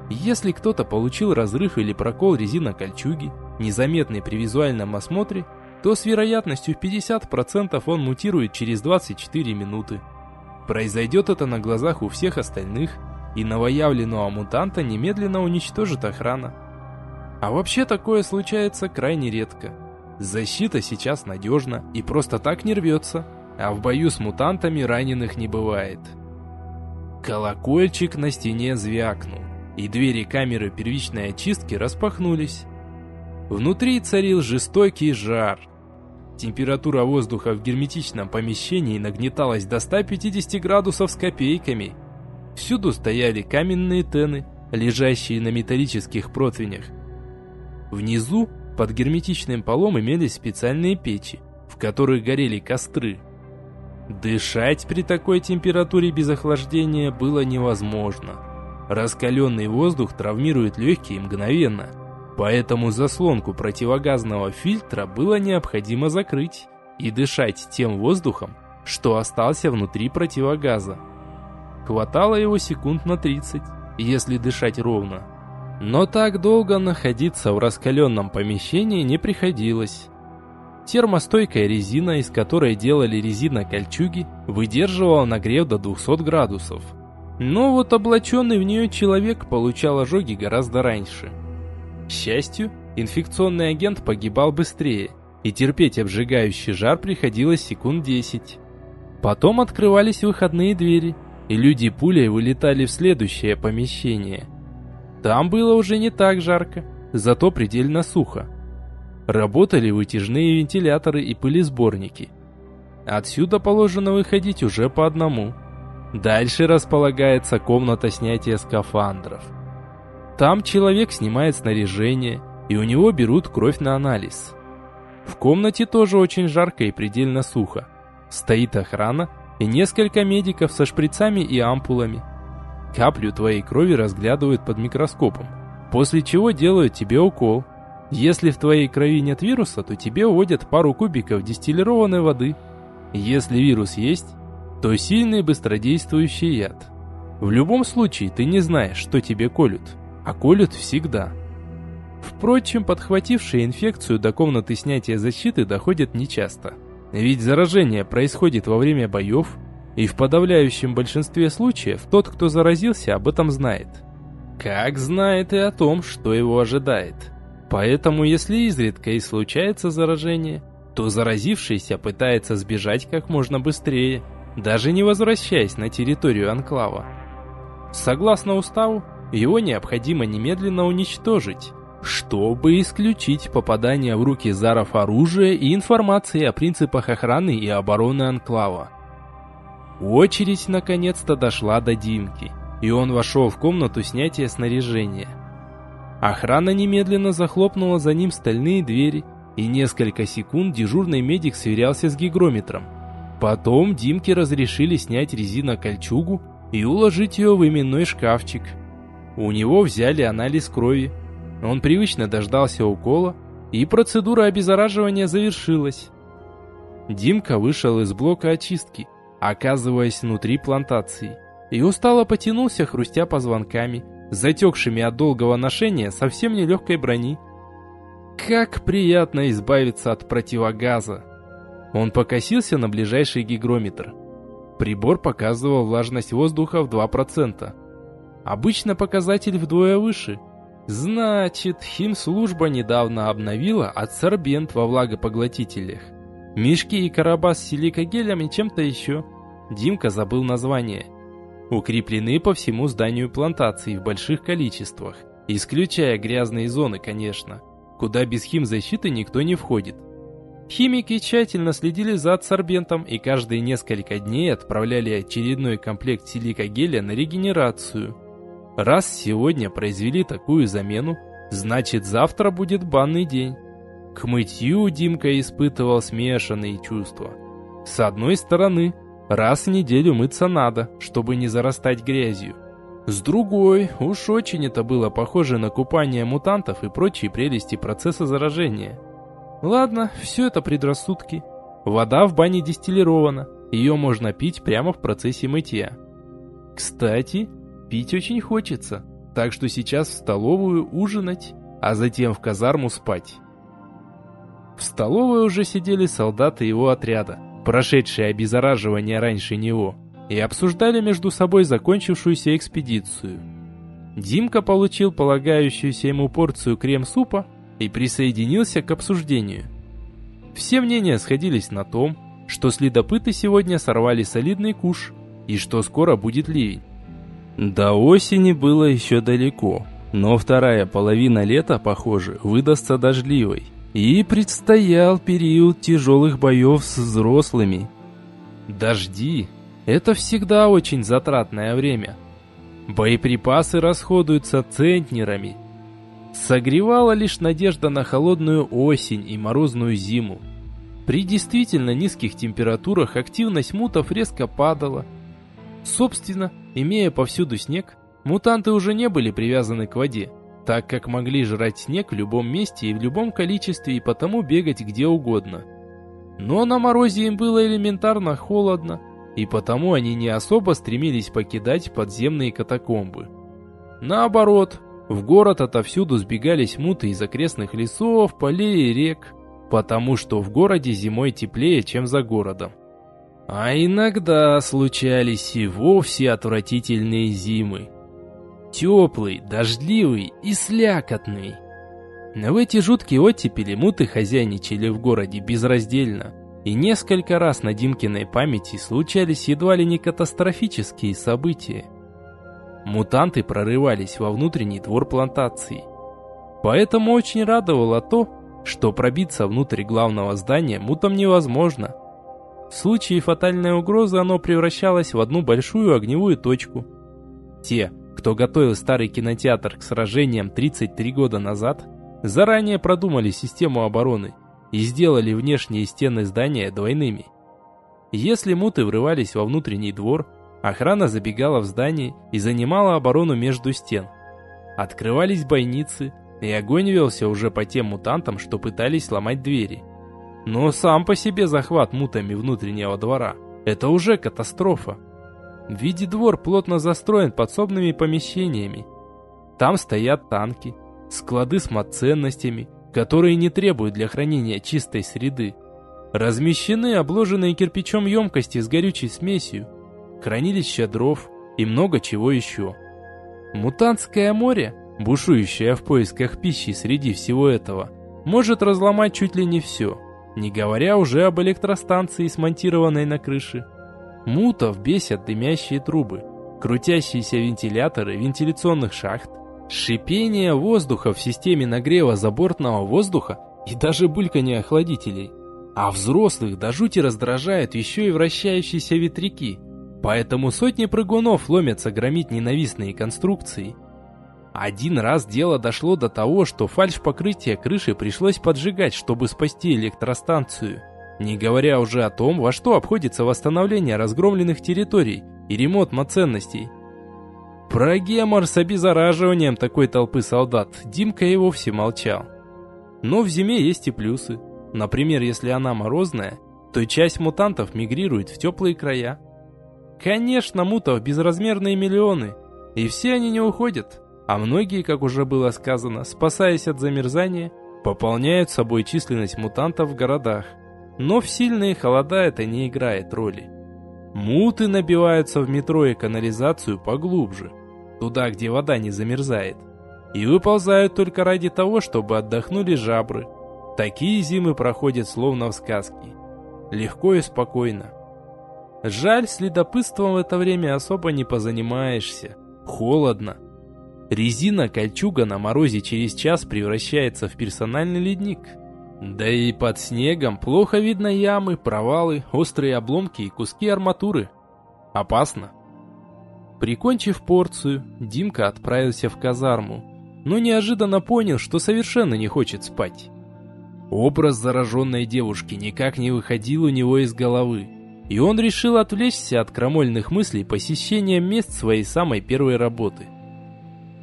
S1: если кто-то получил разрыв или прокол резинокольчуги, незаметный при визуальном осмотре, то с вероятностью в 50% он мутирует через 24 минуты. Произойдет это на глазах у всех остальных, и новоявленного мутанта немедленно уничтожит охрана. А вообще такое случается крайне редко. Защита сейчас надежна и просто так не рвется, а в бою с мутантами раненых не бывает. Колокольчик на стене звякнул и двери камеры первичной очистки распахнулись. Внутри царил жестокий жар. Температура воздуха в герметичном помещении нагнеталась до 150 градусов с копейками. Всюду стояли каменные тены, лежащие на металлических противнях. Внизу, под герметичным полом, имелись специальные печи, в которых горели костры. Дышать при такой температуре без охлаждения было невозможно. Раскаленный воздух травмирует легкие мгновенно, поэтому заслонку противогазного фильтра было необходимо закрыть и дышать тем воздухом, что остался внутри противогаза. Хватало его секунд на 30, если дышать ровно. Но так долго находиться в раскаленном помещении не приходилось. Термостойкая резина, из которой делали резинокольчуги, выдерживала нагрев до 200 градусов. Но вот облаченный в нее человек получал ожоги гораздо раньше. К счастью, инфекционный агент погибал быстрее, и терпеть обжигающий жар приходилось секунд 10. Потом открывались выходные двери, и люди пулей вылетали в следующее помещение. Там было уже не так жарко, зато предельно сухо. Работали вытяжные вентиляторы и пылесборники. Отсюда положено выходить уже по одному. Дальше располагается комната снятия скафандров. Там человек снимает снаряжение, и у него берут кровь на анализ. В комнате тоже очень жарко и предельно сухо. Стоит охрана и несколько медиков со шприцами и ампулами. Каплю твоей крови разглядывают под микроскопом, после чего делают тебе укол. Если в твоей крови нет вируса, то тебе уводят пару кубиков дистиллированной воды. Если вирус есть, то сильный быстродействующий яд. В любом случае ты не знаешь, что тебе колют, а колют всегда. Впрочем, подхватившие инфекцию до комнаты снятия защиты доходят нечасто. Ведь заражение происходит во время боев, и в подавляющем большинстве случаев тот, кто заразился, об этом знает. Как знает и о том, что его ожидает. Поэтому, если изредка и случается заражение, то заразившийся пытается сбежать как можно быстрее, даже не возвращаясь на территорию анклава. Согласно уставу, его необходимо немедленно уничтожить, чтобы исключить попадание в руки заров оружия и информации о принципах охраны и обороны анклава. Очередь наконец-то дошла до Димки, и он вошел в комнату снятия снаряжения. Охрана немедленно захлопнула за ним стальные двери, и несколько секунд дежурный медик сверялся с гигрометром. Потом Димке разрешили снять резинокольчугу и уложить ее в именной шкафчик. У него взяли анализ крови, он привычно дождался укола, и процедура обеззараживания завершилась. Димка вышел из блока очистки, оказываясь внутри плантации, и устало потянулся, хрустя позвонками, затекшими от долгого ношения совсем нелегкой брони. Как приятно избавиться от противогаза! Он покосился на ближайший гигрометр. Прибор показывал влажность воздуха в 2%. Обычно показатель вдвое выше – Значит, химслужба недавно обновила адсорбент во влагопоглотителях. Мешки и короба с силикогелем и чем-то еще. Димка забыл название. Укреплены по всему зданию плантации в больших количествах, исключая грязные зоны, конечно, куда без химзащиты никто не входит. Химики тщательно следили за адсорбентом и каждые несколько дней отправляли очередной комплект силикогеля на регенерацию – Раз сегодня произвели такую замену, значит завтра будет банный день. К мытью Димка испытывал смешанные чувства. С одной стороны, раз в неделю мыться надо, чтобы не зарастать грязью. С другой, уж очень это было похоже на купание мутантов и прочие прелести процесса заражения. Ладно, все это предрассудки. Вода в бане дистиллирована, ее можно пить прямо в процессе мытья. Кстати, Пить очень хочется, так что сейчас в столовую ужинать, а затем в казарму спать. В столовой уже сидели солдаты его отряда, прошедшие обеззараживание раньше него, и обсуждали между собой закончившуюся экспедицию. Димка получил полагающуюся ему порцию крем-супа и присоединился к обсуждению. Все мнения сходились на том, что следопыты сегодня сорвали солидный куш и что скоро будет ливень. До осени было еще далеко, но вторая половина лета, похоже, выдастся дождливой. И предстоял период тяжелых боев с взрослыми. Дожди – это всегда очень затратное время. Боеприпасы расходуются центнерами. Согревала лишь надежда на холодную осень и морозную зиму. При действительно низких температурах активность мутов резко падала. Собственно, Имея повсюду снег, мутанты уже не были привязаны к воде, так как могли жрать снег в любом месте и в любом количестве и потому бегать где угодно. Но на морозе им было элементарно холодно, и потому они не особо стремились покидать подземные катакомбы. Наоборот, в город отовсюду сбегались муты из окрестных лесов, полей и рек, потому что в городе зимой теплее, чем за городом. А иногда случались и вовсе отвратительные зимы. Теплый, дождливый и слякотный. В эти жуткие оттепели муты хозяйничали в городе безраздельно, и несколько раз на Димкиной памяти случались едва ли не катастрофические события. Мутанты прорывались во внутренний двор плантации. Поэтому очень радовало то, что пробиться внутрь главного здания мутам невозможно. В случае фатальной угрозы оно превращалось в одну большую огневую точку. Те, кто готовил старый кинотеатр к сражениям 33 года назад, заранее продумали систему обороны и сделали внешние стены здания двойными. Если муты врывались во внутренний двор, охрана забегала в здание и занимала оборону между стен. Открывались бойницы, и огонь велся уже по тем мутантам, что пытались сломать двери. Но сам по себе захват мутами внутреннего двора – это уже катастрофа. В виде двор плотно застроен подсобными помещениями. Там стоят танки, склады с матценностями, которые не требуют для хранения чистой среды. Размещены обложенные кирпичом емкости с горючей смесью, хранилища дров и много чего еще. Мутантское море, бушующее в поисках пищи среди всего этого, может разломать чуть ли не все, не говоря уже об электростанции, смонтированной на крыше. Мутов бесят дымящие трубы, крутящиеся вентиляторы вентиляционных шахт, шипение воздуха в системе нагрева забортного воздуха и даже бульканье охладителей. А взрослых до жути раздражают еще и вращающиеся ветряки, поэтому сотни прыгунов ломятся громить ненавистные конструкции. Один раз дело дошло до того, что фальш-покрытие крыши пришлось поджигать, чтобы спасти электростанцию. Не говоря уже о том, во что обходится восстановление разгромленных территорий и ремонт ценностей. Про гемор с обеззараживанием такой толпы солдат Димка и вовсе молчал. Но в зиме есть и плюсы. Например, если она морозная, то часть мутантов мигрирует в теплые края. Конечно, мутов безразмерные миллионы, и все они не уходят, а многие, как уже было сказано, спасаясь от замерзания, пополняют собой численность мутантов в городах. Но в сильные холода это не играет роли. Муты набиваются в метро и канализацию поглубже, туда, где вода не замерзает, и выползают только ради того, чтобы отдохнули жабры. Такие зимы проходят словно в сказке. Легко и спокойно. Жаль, следопытством в это время особо не позанимаешься. Холодно. Резина-кольчуга на морозе через час превращается в персональный ледник. Да и под снегом плохо видно ямы, провалы, острые обломки и куски арматуры. Опасно. Прикончив порцию, Димка отправился в казарму, но неожиданно понял, что совершенно не хочет спать. Образ зараженной девушки никак не выходил у него из головы, и он решил отвлечься от крамольных мыслей посещением мест своей самой первой работы.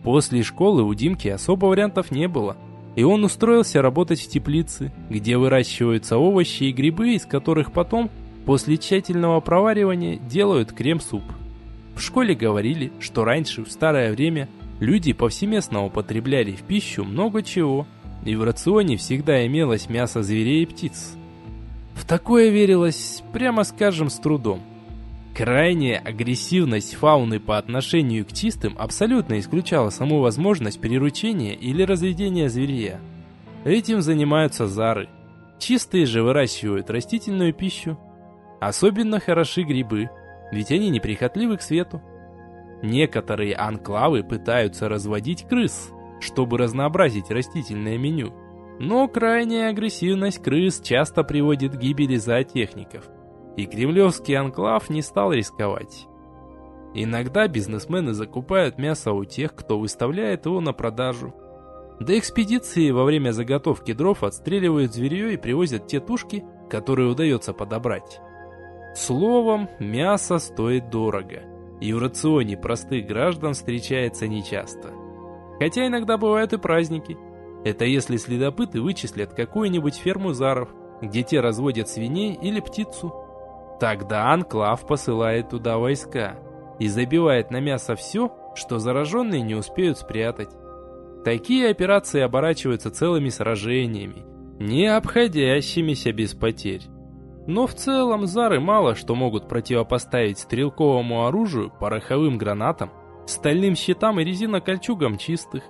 S1: После школы у Димки особо вариантов не было – и он устроился работать в теплице, где выращиваются овощи и грибы, из которых потом, после тщательного проваривания, делают крем-суп. В школе говорили, что раньше, в старое время, люди повсеместно употребляли в пищу много чего, и в рационе всегда имелось мясо зверей и птиц. В такое верилось, прямо скажем, с трудом. Крайняя агрессивность фауны по отношению к чистым абсолютно исключала саму возможность приручения или разведения зверя. Этим занимаются зары. Чистые же выращивают растительную пищу. Особенно хороши грибы, ведь они неприхотливы к свету. Некоторые анклавы пытаются разводить крыс, чтобы разнообразить растительное меню. Но крайняя агрессивность крыс часто приводит к гибели зоотехников – и кремлевский анклав не стал рисковать. Иногда бизнесмены закупают мясо у тех, кто выставляет его на продажу. До экспедиции во время заготовки дров отстреливают зверье и привозят те тушки, которые удается подобрать. Словом, мясо стоит дорого, и в рационе простых граждан встречается нечасто. Хотя иногда бывают и праздники. Это если следопыты вычислят какую-нибудь ферму заров, где те разводят свиней или птицу, Тогда Анклав посылает туда войска и забивает на мясо все, что зараженные не успеют спрятать. Такие операции оборачиваются целыми сражениями, не обходящимися без потерь. Но в целом зары мало что могут противопоставить стрелковому оружию, пороховым гранатам, стальным щитам и резинокольчугам чистых.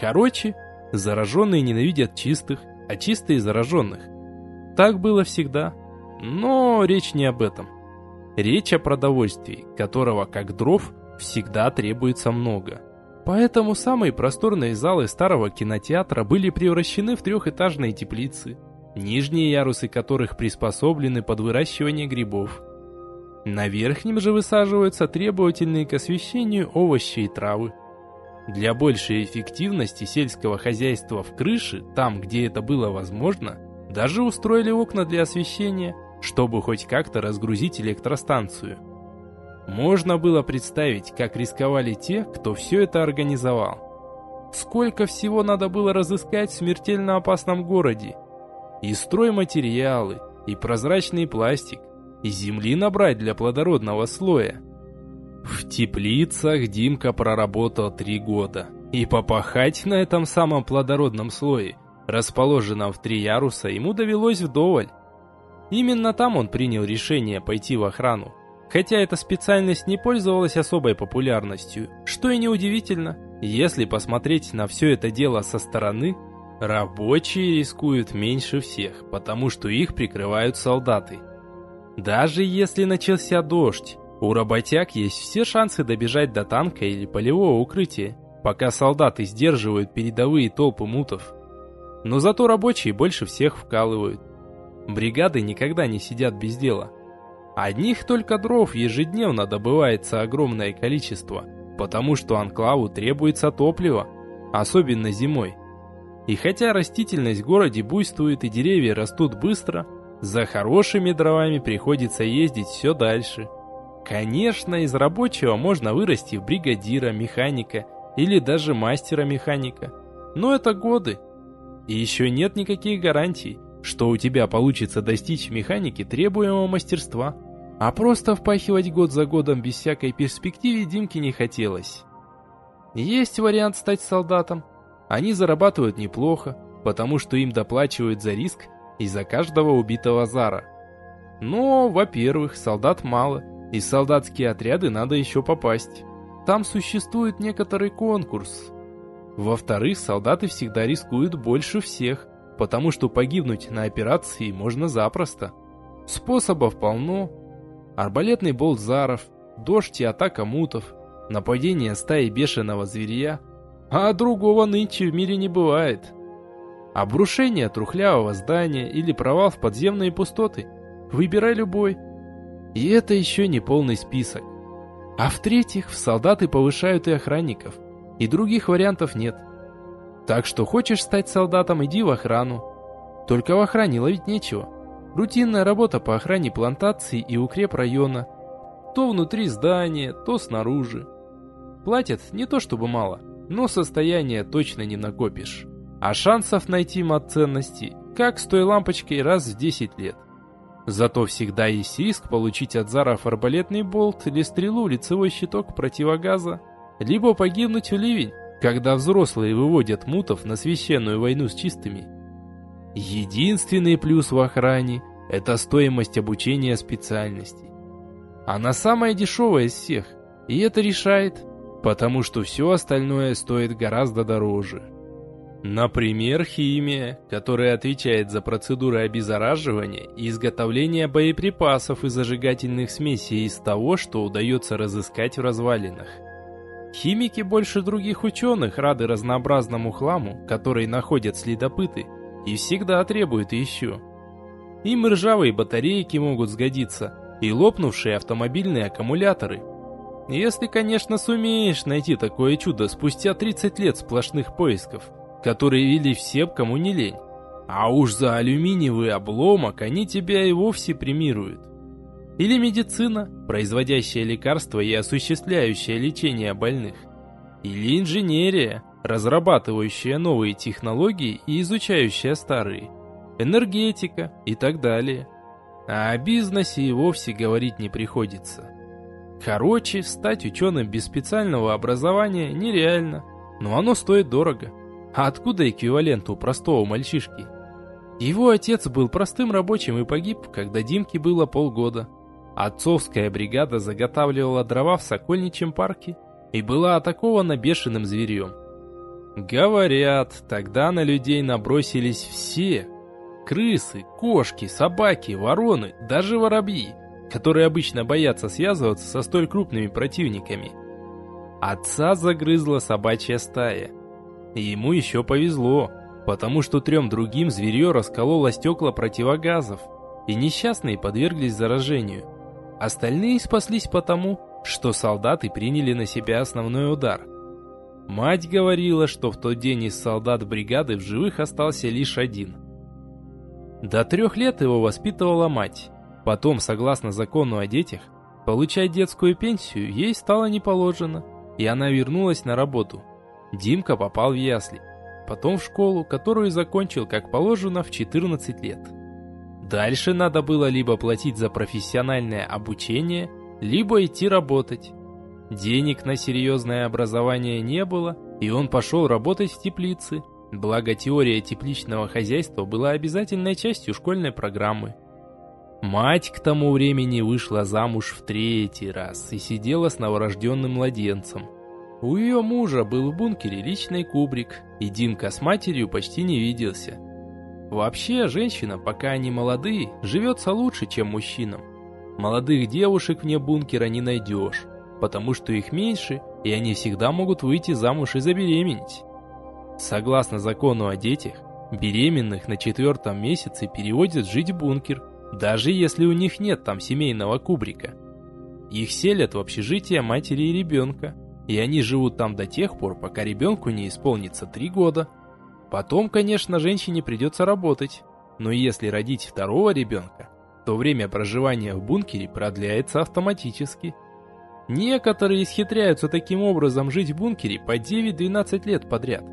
S1: Короче, зараженные ненавидят чистых, а чистые зараженных. Так было всегда. Но речь не об этом. Речь о продовольствии, которого, как дров, всегда требуется много. Поэтому самые просторные залы старого кинотеатра были превращены в трехэтажные теплицы, нижние ярусы которых приспособлены под выращивание грибов. На верхнем же высаживаются требовательные к освещению овощи и травы. Для большей эффективности сельского хозяйства в крыше, там, где это было возможно, даже устроили окна для освещения, чтобы хоть как-то разгрузить электростанцию. Можно было представить, как рисковали те, кто все это организовал. Сколько всего надо было разыскать в смертельно опасном городе. И стройматериалы, и прозрачный пластик, и земли набрать для плодородного слоя. В теплицах Димка проработал три года. И попахать на этом самом плодородном слое, расположенном в три яруса, ему довелось вдоволь. Именно там он принял решение пойти в охрану. Хотя эта специальность не пользовалась особой популярностью, что и неудивительно, если посмотреть на все это дело со стороны, рабочие рискуют меньше всех, потому что их прикрывают солдаты. Даже если начался дождь, у работяг есть все шансы добежать до танка или полевого укрытия, пока солдаты сдерживают передовые толпы мутов. Но зато рабочие больше всех вкалывают. Бригады никогда не сидят без дела – Одних только дров ежедневно добывается огромное количество, потому что анклаву требуется топливо, особенно зимой. И хотя растительность в городе буйствует и деревья растут быстро, за хорошими дровами приходится ездить все дальше. Конечно, из рабочего можно вырасти в бригадира, механика или даже мастера-механика. Но это годы. И еще нет никаких гарантий, что у тебя получится достичь в механике требуемого мастерства. А просто впахивать год за годом без всякой перспективы Димке не хотелось. Есть вариант стать солдатом. Они зарабатывают неплохо, потому что им доплачивают за риск и за каждого убитого зара. Но, во-первых, солдат мало, и солдатские отряды надо еще попасть. Там существует некоторый конкурс. Во-вторых, солдаты всегда рискуют больше всех, потому что погибнуть на операции можно запросто. Способов полно, арбалетный болт заров, дождь и атака мутов, нападение стаи бешеного зверя, а другого нынче в мире не бывает. Обрушение трухлявого здания или провал в подземные пустоты. Выбирай любой. И это еще не полный список. А в-третьих, в солдаты повышают и охранников, и других вариантов нет. Так что хочешь стать солдатом, иди в охрану. Только в охране ловить нечего. Рутинная работа по охране плантаций и укреп района. То внутри здания, то снаружи. Платят не то чтобы мало, но состояние точно не накопишь. А шансов найти мат ценности, как с той лампочкой раз в 10 лет. Зато всегда есть риск получить от заров арбалетный болт или стрелу лицевой щиток противогаза, либо погибнуть в ливень, когда взрослые выводят мутов на священную войну с чистыми. Единственный плюс в охране – это стоимость обучения специальностей. Она самая дешевая из всех, и это решает, потому что все остальное стоит гораздо дороже. Например, химия, которая отвечает за процедуры обеззараживания и изготовления боеприпасов и зажигательных смесей из того, что удается разыскать в развалинах. Химики больше других ученых рады разнообразному хламу, который находят следопыты – и всегда требует еще. Им ржавые батарейки могут сгодиться, и лопнувшие автомобильные аккумуляторы. Если, конечно, сумеешь найти такое чудо спустя 30 лет сплошных поисков, которые вели все, кому не лень. А уж за алюминиевый обломок они тебя и вовсе премируют. Или медицина, производящая лекарства и осуществляющая лечение больных. Или инженерия, разрабатывающая новые технологии и изучающая старые, энергетика и так далее. А о бизнесе и вовсе говорить не приходится. Короче, стать ученым без специального образования нереально, но оно стоит дорого. А откуда эквивалент у простого мальчишки? Его отец был простым рабочим и погиб, когда Димке было полгода. Отцовская бригада заготавливала дрова в Сокольничьем парке и была атакована бешеным зверем. Говорят, тогда на людей набросились все. Крысы, кошки, собаки, вороны, даже воробьи, которые обычно боятся связываться со столь крупными противниками. Отца загрызла собачья стая. Ему еще повезло, потому что трем другим зверье раскололо стекла противогазов, и несчастные подверглись заражению. Остальные спаслись потому, что солдаты приняли на себя основной удар. Мать говорила, что в тот день из солдат бригады в живых остался лишь один. До трех лет его воспитывала мать. Потом, согласно закону о детях, получать детскую пенсию ей стало не положено, и она вернулась на работу. Димка попал в ясли, потом в школу, которую закончил, как положено, в 14 лет. Дальше надо было либо платить за профессиональное обучение, либо идти работать. Денег на серьезное образование не было, и он пошел работать в теплице. Благо теория тепличного хозяйства была обязательной частью школьной программы. Мать к тому времени вышла замуж в третий раз и сидела с новорожденным младенцем. У ее мужа был в бункере личный кубрик, и Димка с матерью почти не виделся. Вообще, женщина, пока они молодые, живется лучше, чем мужчинам. Молодых девушек вне бункера не найдешь, потому что их меньше, и они всегда могут выйти замуж и забеременеть. Согласно закону о детях, беременных на четвертом месяце переводят жить в бункер, даже если у них нет там семейного кубрика. Их селят в общежитие матери и ребенка, и они живут там до тех пор, пока ребенку не исполнится три года. Потом, конечно, женщине придется работать, но если родить второго ребенка, то время проживания в бункере продляется автоматически. Некоторые исхитряются таким образом жить в бункере по 9-12 лет подряд.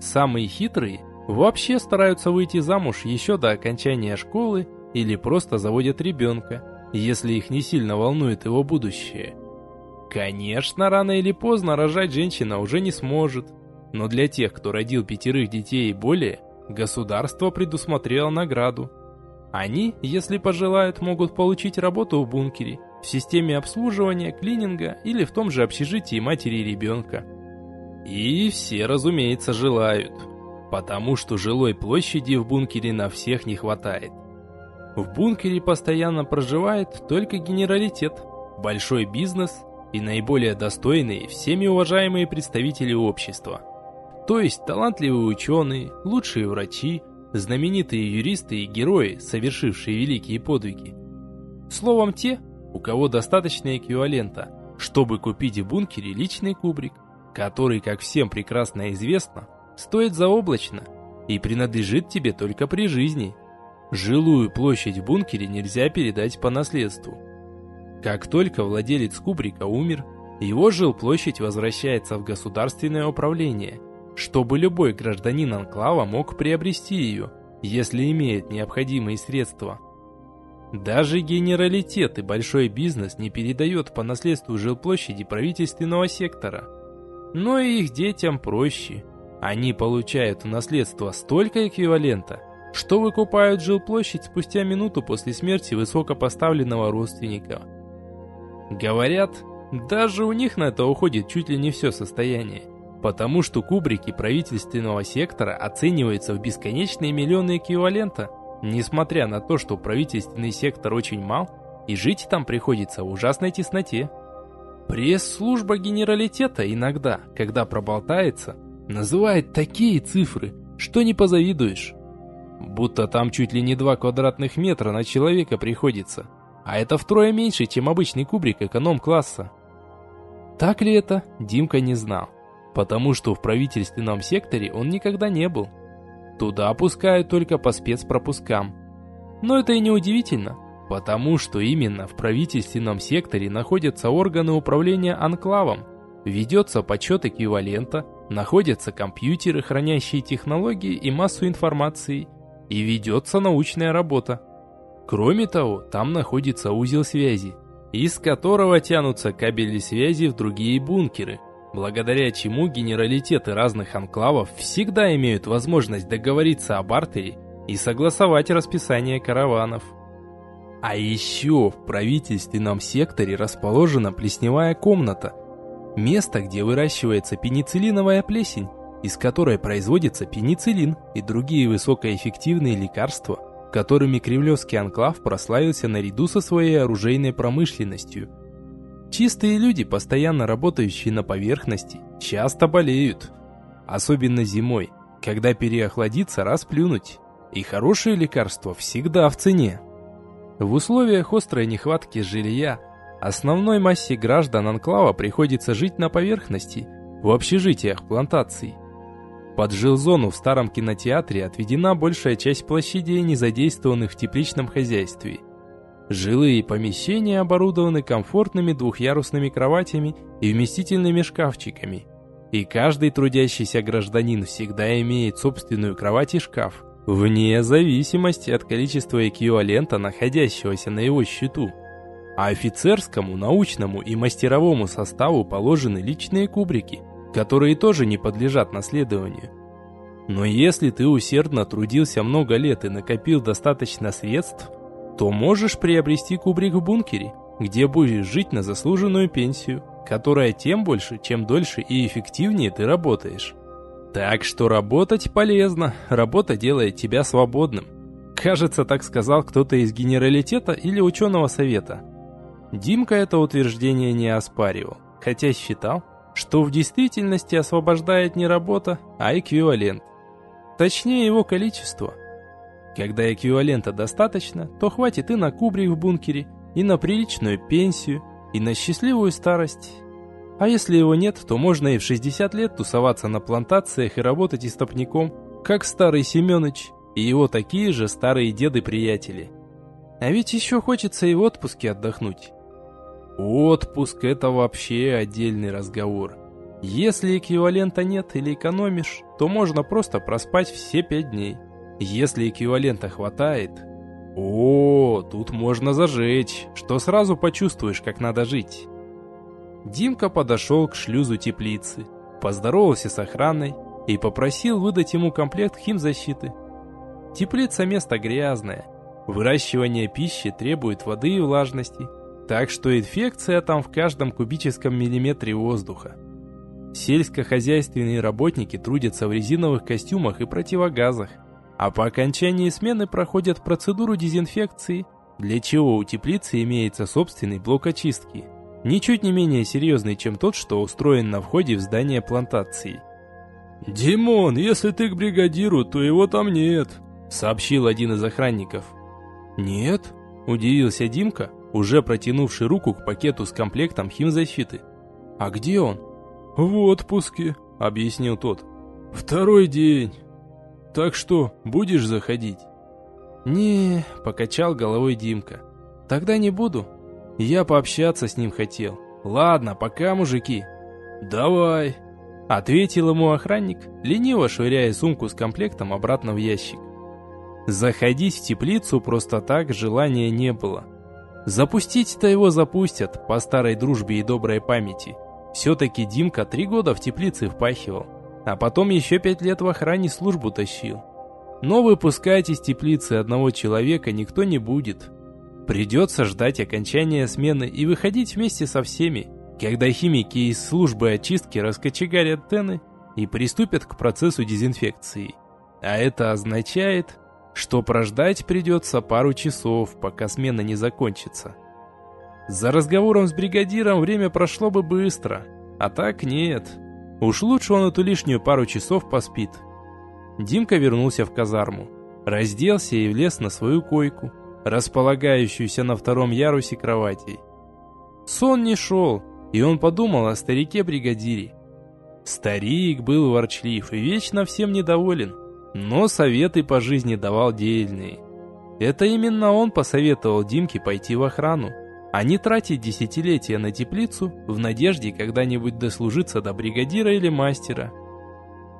S1: Самые хитрые вообще стараются выйти замуж еще до окончания школы или просто заводят ребенка, если их не сильно волнует его будущее. Конечно, рано или поздно рожать женщина уже не сможет, но для тех, кто родил пятерых детей и более, государство предусмотрело награду – они, если пожелают, могут получить работу в бункере, в системе обслуживания, клининга или в том же общежитии матери и ребенка. И все, разумеется, желают, потому что жилой площади в бункере на всех не хватает. В бункере постоянно проживает только генералитет, большой бизнес и наиболее достойные, всеми уважаемые представители общества. То есть талантливые ученые, лучшие врачи, знаменитые юристы и герои, совершившие великие подвиги. Словом, те, у кого достаточно эквивалента, чтобы купить в бункере личный кубрик, который, как всем прекрасно известно, стоит заоблачно и принадлежит тебе только при жизни. Жилую площадь в бункере нельзя передать по наследству. Как только владелец кубрика умер, его жилплощадь возвращается в государственное управление – чтобы любой гражданин анклава мог приобрести ее, если имеет необходимые средства. Даже генералитет и большой бизнес не передает по наследству жилплощади правительственного сектора. Но и их детям проще. Они получают в наследство столько эквивалента, что выкупают жилплощадь спустя минуту после смерти высокопоставленного родственника. Говорят, даже у них на это уходит чуть ли не все состояние потому что кубрики правительственного сектора оцениваются в бесконечные миллионы эквивалента, несмотря на то, что правительственный сектор очень мал, и жить там приходится в ужасной тесноте. Пресс-служба генералитета иногда, когда проболтается, называет такие цифры, что не позавидуешь. Будто там чуть ли не 2 квадратных метра на человека приходится, а это втрое меньше, чем обычный кубрик эконом-класса. Так ли это, Димка не знал потому что в правительственном секторе он никогда не был. Туда опускают только по спецпропускам. Но это и не удивительно, потому что именно в правительственном секторе находятся органы управления анклавом, ведется подсчет эквивалента, находятся компьютеры, хранящие технологии и массу информации, и ведется научная работа. Кроме того, там находится узел связи, из которого тянутся кабели связи в другие бункеры – благодаря чему генералитеты разных анклавов всегда имеют возможность договориться о бартере и согласовать расписание караванов. А еще в правительственном секторе расположена плесневая комната, место, где выращивается пенициллиновая плесень, из которой производится пенициллин и другие высокоэффективные лекарства, которыми Кремлевский анклав прославился наряду со своей оружейной промышленностью – Чистые люди, постоянно работающие на поверхности, часто болеют. Особенно зимой, когда переохладиться, расплюнуть. И хорошее лекарство всегда в цене. В условиях острой нехватки жилья основной массе граждан анклава приходится жить на поверхности, в общежитиях плантаций. Под жилзону в старом кинотеатре отведена большая часть площадей, не задействованных в тепличном хозяйстве. Жилые помещения оборудованы комфортными двухъярусными кроватями и вместительными шкафчиками. И каждый трудящийся гражданин всегда имеет собственную кровать и шкаф, вне зависимости от количества эквивалента, находящегося на его счету. А офицерскому, научному и мастеровому составу положены личные кубрики – которые тоже не подлежат наследованию. Но если ты усердно трудился много лет и накопил достаточно средств, то можешь приобрести кубрик в бункере, где будешь жить на заслуженную пенсию, которая тем больше, чем дольше и эффективнее ты работаешь. Так что работать полезно, работа делает тебя свободным. Кажется, так сказал кто-то из генералитета или ученого совета. Димка это утверждение не оспаривал, хотя считал, что в действительности освобождает не работа, а эквивалент. Точнее его количество. Когда эквивалента достаточно, то хватит и на кубрик в бункере, и на приличную пенсию, и на счастливую старость. А если его нет, то можно и в 60 лет тусоваться на плантациях и работать истопником, как старый Семёныч и его такие же старые деды-приятели. А ведь еще хочется и в отпуске отдохнуть. Отпуск – это вообще отдельный разговор. Если эквивалента нет или экономишь, то можно просто проспать все пять дней. Если эквивалента хватает, о, тут можно зажечь, что сразу почувствуешь, как надо жить. Димка подошел к шлюзу теплицы, поздоровался с охраной и попросил выдать ему комплект химзащиты. Теплица место грязное, выращивание пищи требует воды и влажности – так что инфекция там в каждом кубическом миллиметре воздуха. Сельскохозяйственные работники трудятся в резиновых костюмах и противогазах, а по окончании смены проходят процедуру дезинфекции, для чего у теплицы имеется собственный блок очистки, ничуть не менее серьезный, чем тот, что устроен на входе в здание плантации.
S2: «Димон, если ты к бригадиру, то его там нет», —
S1: сообщил один из охранников. «Нет?» — удивился Димка, уже протянувший руку к пакету с комплектом химзащиты. «А где он?»
S2: «В отпуске», — объяснил тот. «Второй день. Так что, будешь заходить?»
S1: «Не», — покачал головой Димка. «Тогда не буду. Я пообщаться с ним хотел. Ладно, пока, мужики».
S2: «Давай», —
S1: ответил ему охранник, лениво швыряя сумку с комплектом обратно в ящик. Заходить в теплицу просто так желания не было. Запустить-то его запустят, по старой дружбе и доброй памяти. Все-таки Димка три года в теплице впахивал, а потом еще пять лет в охране службу тащил. Но выпускать из теплицы одного человека никто не будет. Придется ждать окончания смены и выходить вместе со всеми, когда химики из службы очистки раскочегарят тены и приступят к процессу дезинфекции. А это означает, что прождать придется пару часов, пока смена не закончится. За разговором с бригадиром время прошло бы быстро, а так нет. Уж лучше он эту лишнюю пару часов поспит. Димка вернулся в казарму, разделся и влез на свою койку, располагающуюся на втором ярусе кроватей. Сон не шел, и он подумал о старике-бригадире. Старик был ворчлив и вечно всем недоволен но советы по жизни давал дельные. Это именно он посоветовал Димке пойти в охрану, а не тратить десятилетия на теплицу в надежде когда-нибудь дослужиться до бригадира или мастера.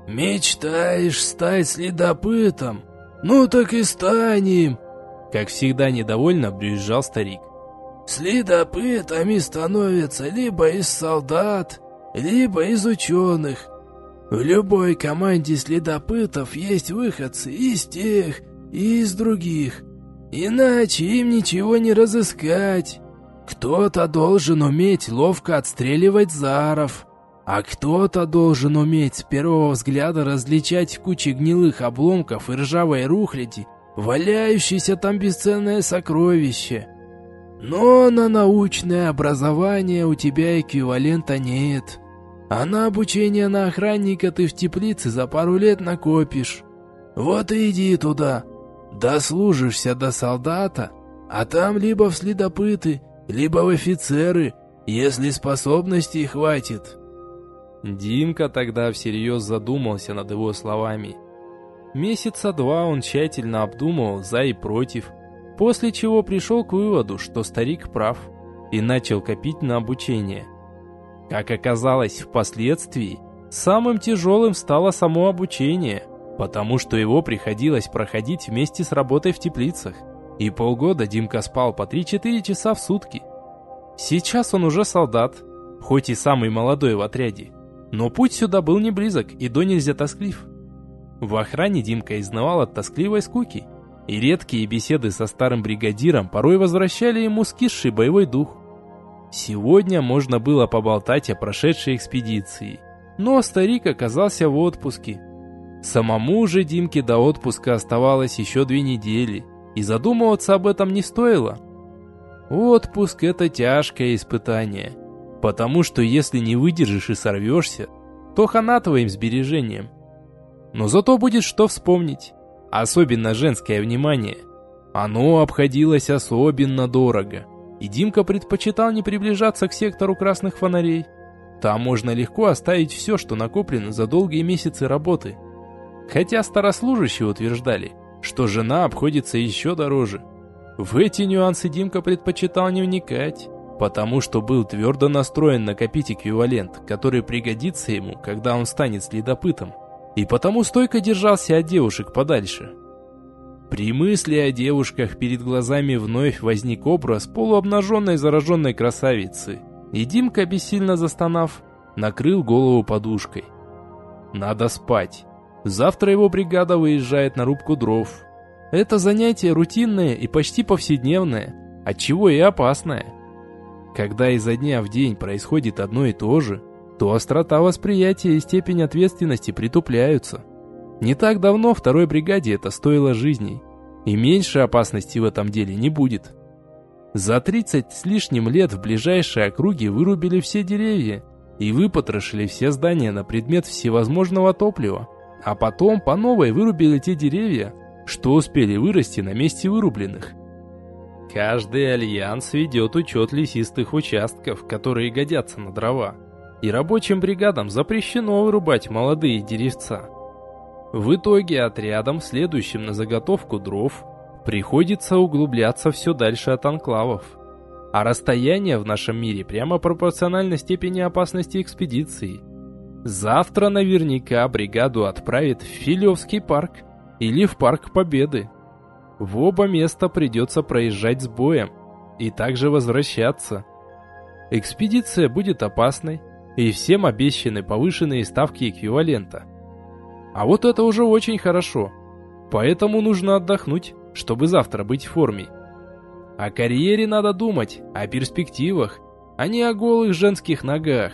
S4: «Мечтаешь стать следопытом? Ну так и станем!»
S1: Как всегда недовольно брюзжал старик.
S4: «Следопытами становятся либо из солдат, либо из ученых. В любой команде следопытов есть выходцы из тех, и из других. Иначе им ничего не разыскать. Кто-то должен уметь ловко отстреливать заров, а кто-то должен уметь с первого взгляда различать в куче гнилых обломков и ржавой рухляди валяющееся там бесценное сокровище. Но на научное образование у тебя эквивалента нет. А на обучение на охранника ты в теплице за пару лет накопишь. Вот и иди туда. Дослужишься до солдата, а там либо в следопыты, либо в офицеры, если способностей хватит».
S1: Димка тогда всерьез задумался над его словами. Месяца два он тщательно обдумывал за и против, после чего пришел к выводу, что старик прав, и начал копить на обучение. Как оказалось впоследствии, самым тяжелым стало само обучение, потому что его приходилось проходить вместе с работой в теплицах, и полгода Димка спал по 3-4 часа в сутки. Сейчас он уже солдат, хоть и самый молодой в отряде, но путь сюда был не близок и до нельзя тосклив. В охране Димка изнывал от тоскливой скуки, и редкие беседы со старым бригадиром порой возвращали ему скисший боевой дух. Сегодня можно было поболтать о прошедшей экспедиции, но старик оказался в отпуске. Самому же Димке до отпуска оставалось еще две недели, и задумываться об этом не стоило. Отпуск – это тяжкое испытание – Потому что если не выдержишь и сорвешься, то хана твоим сбережением. Но зато будет что вспомнить. Особенно женское внимание. Оно обходилось особенно дорого. И Димка предпочитал не приближаться к сектору красных фонарей. Там можно легко оставить все, что накоплено за долгие месяцы работы. Хотя старослужащие утверждали, что жена обходится еще дороже. В эти нюансы Димка предпочитал не вникать потому что был твердо настроен накопить эквивалент, который пригодится ему, когда он станет следопытом, и потому стойко держался от девушек подальше. При мысли о девушках перед глазами вновь возник образ полуобнаженной зараженной красавицы, и Димка, бессильно застонав, накрыл голову подушкой. Надо спать. Завтра его бригада выезжает на рубку дров. Это занятие рутинное и почти повседневное, отчего и опасное. Когда изо дня в день происходит одно и то же, то острота восприятия и степень ответственности притупляются. Не так давно второй бригаде это стоило жизней, и меньше опасности в этом деле не будет. За 30 с лишним лет в ближайшей округе вырубили все деревья и выпотрошили все здания на предмет всевозможного топлива, а потом по новой вырубили те деревья, что успели вырасти на месте вырубленных – Каждый альянс ведет учет лесистых участков, которые годятся на дрова. И рабочим бригадам запрещено вырубать молодые деревца. В итоге отрядам, следующим на заготовку дров, приходится углубляться все дальше от анклавов. А расстояние в нашем мире прямо пропорционально степени опасности экспедиции. Завтра наверняка бригаду отправят в Филевский парк или в Парк Победы. В оба места придется проезжать с боем и также возвращаться. Экспедиция будет опасной, и всем обещаны повышенные ставки эквивалента. А вот это уже очень хорошо. Поэтому нужно отдохнуть, чтобы завтра быть в форме. О карьере надо думать, о перспективах, а не о голых женских ногах.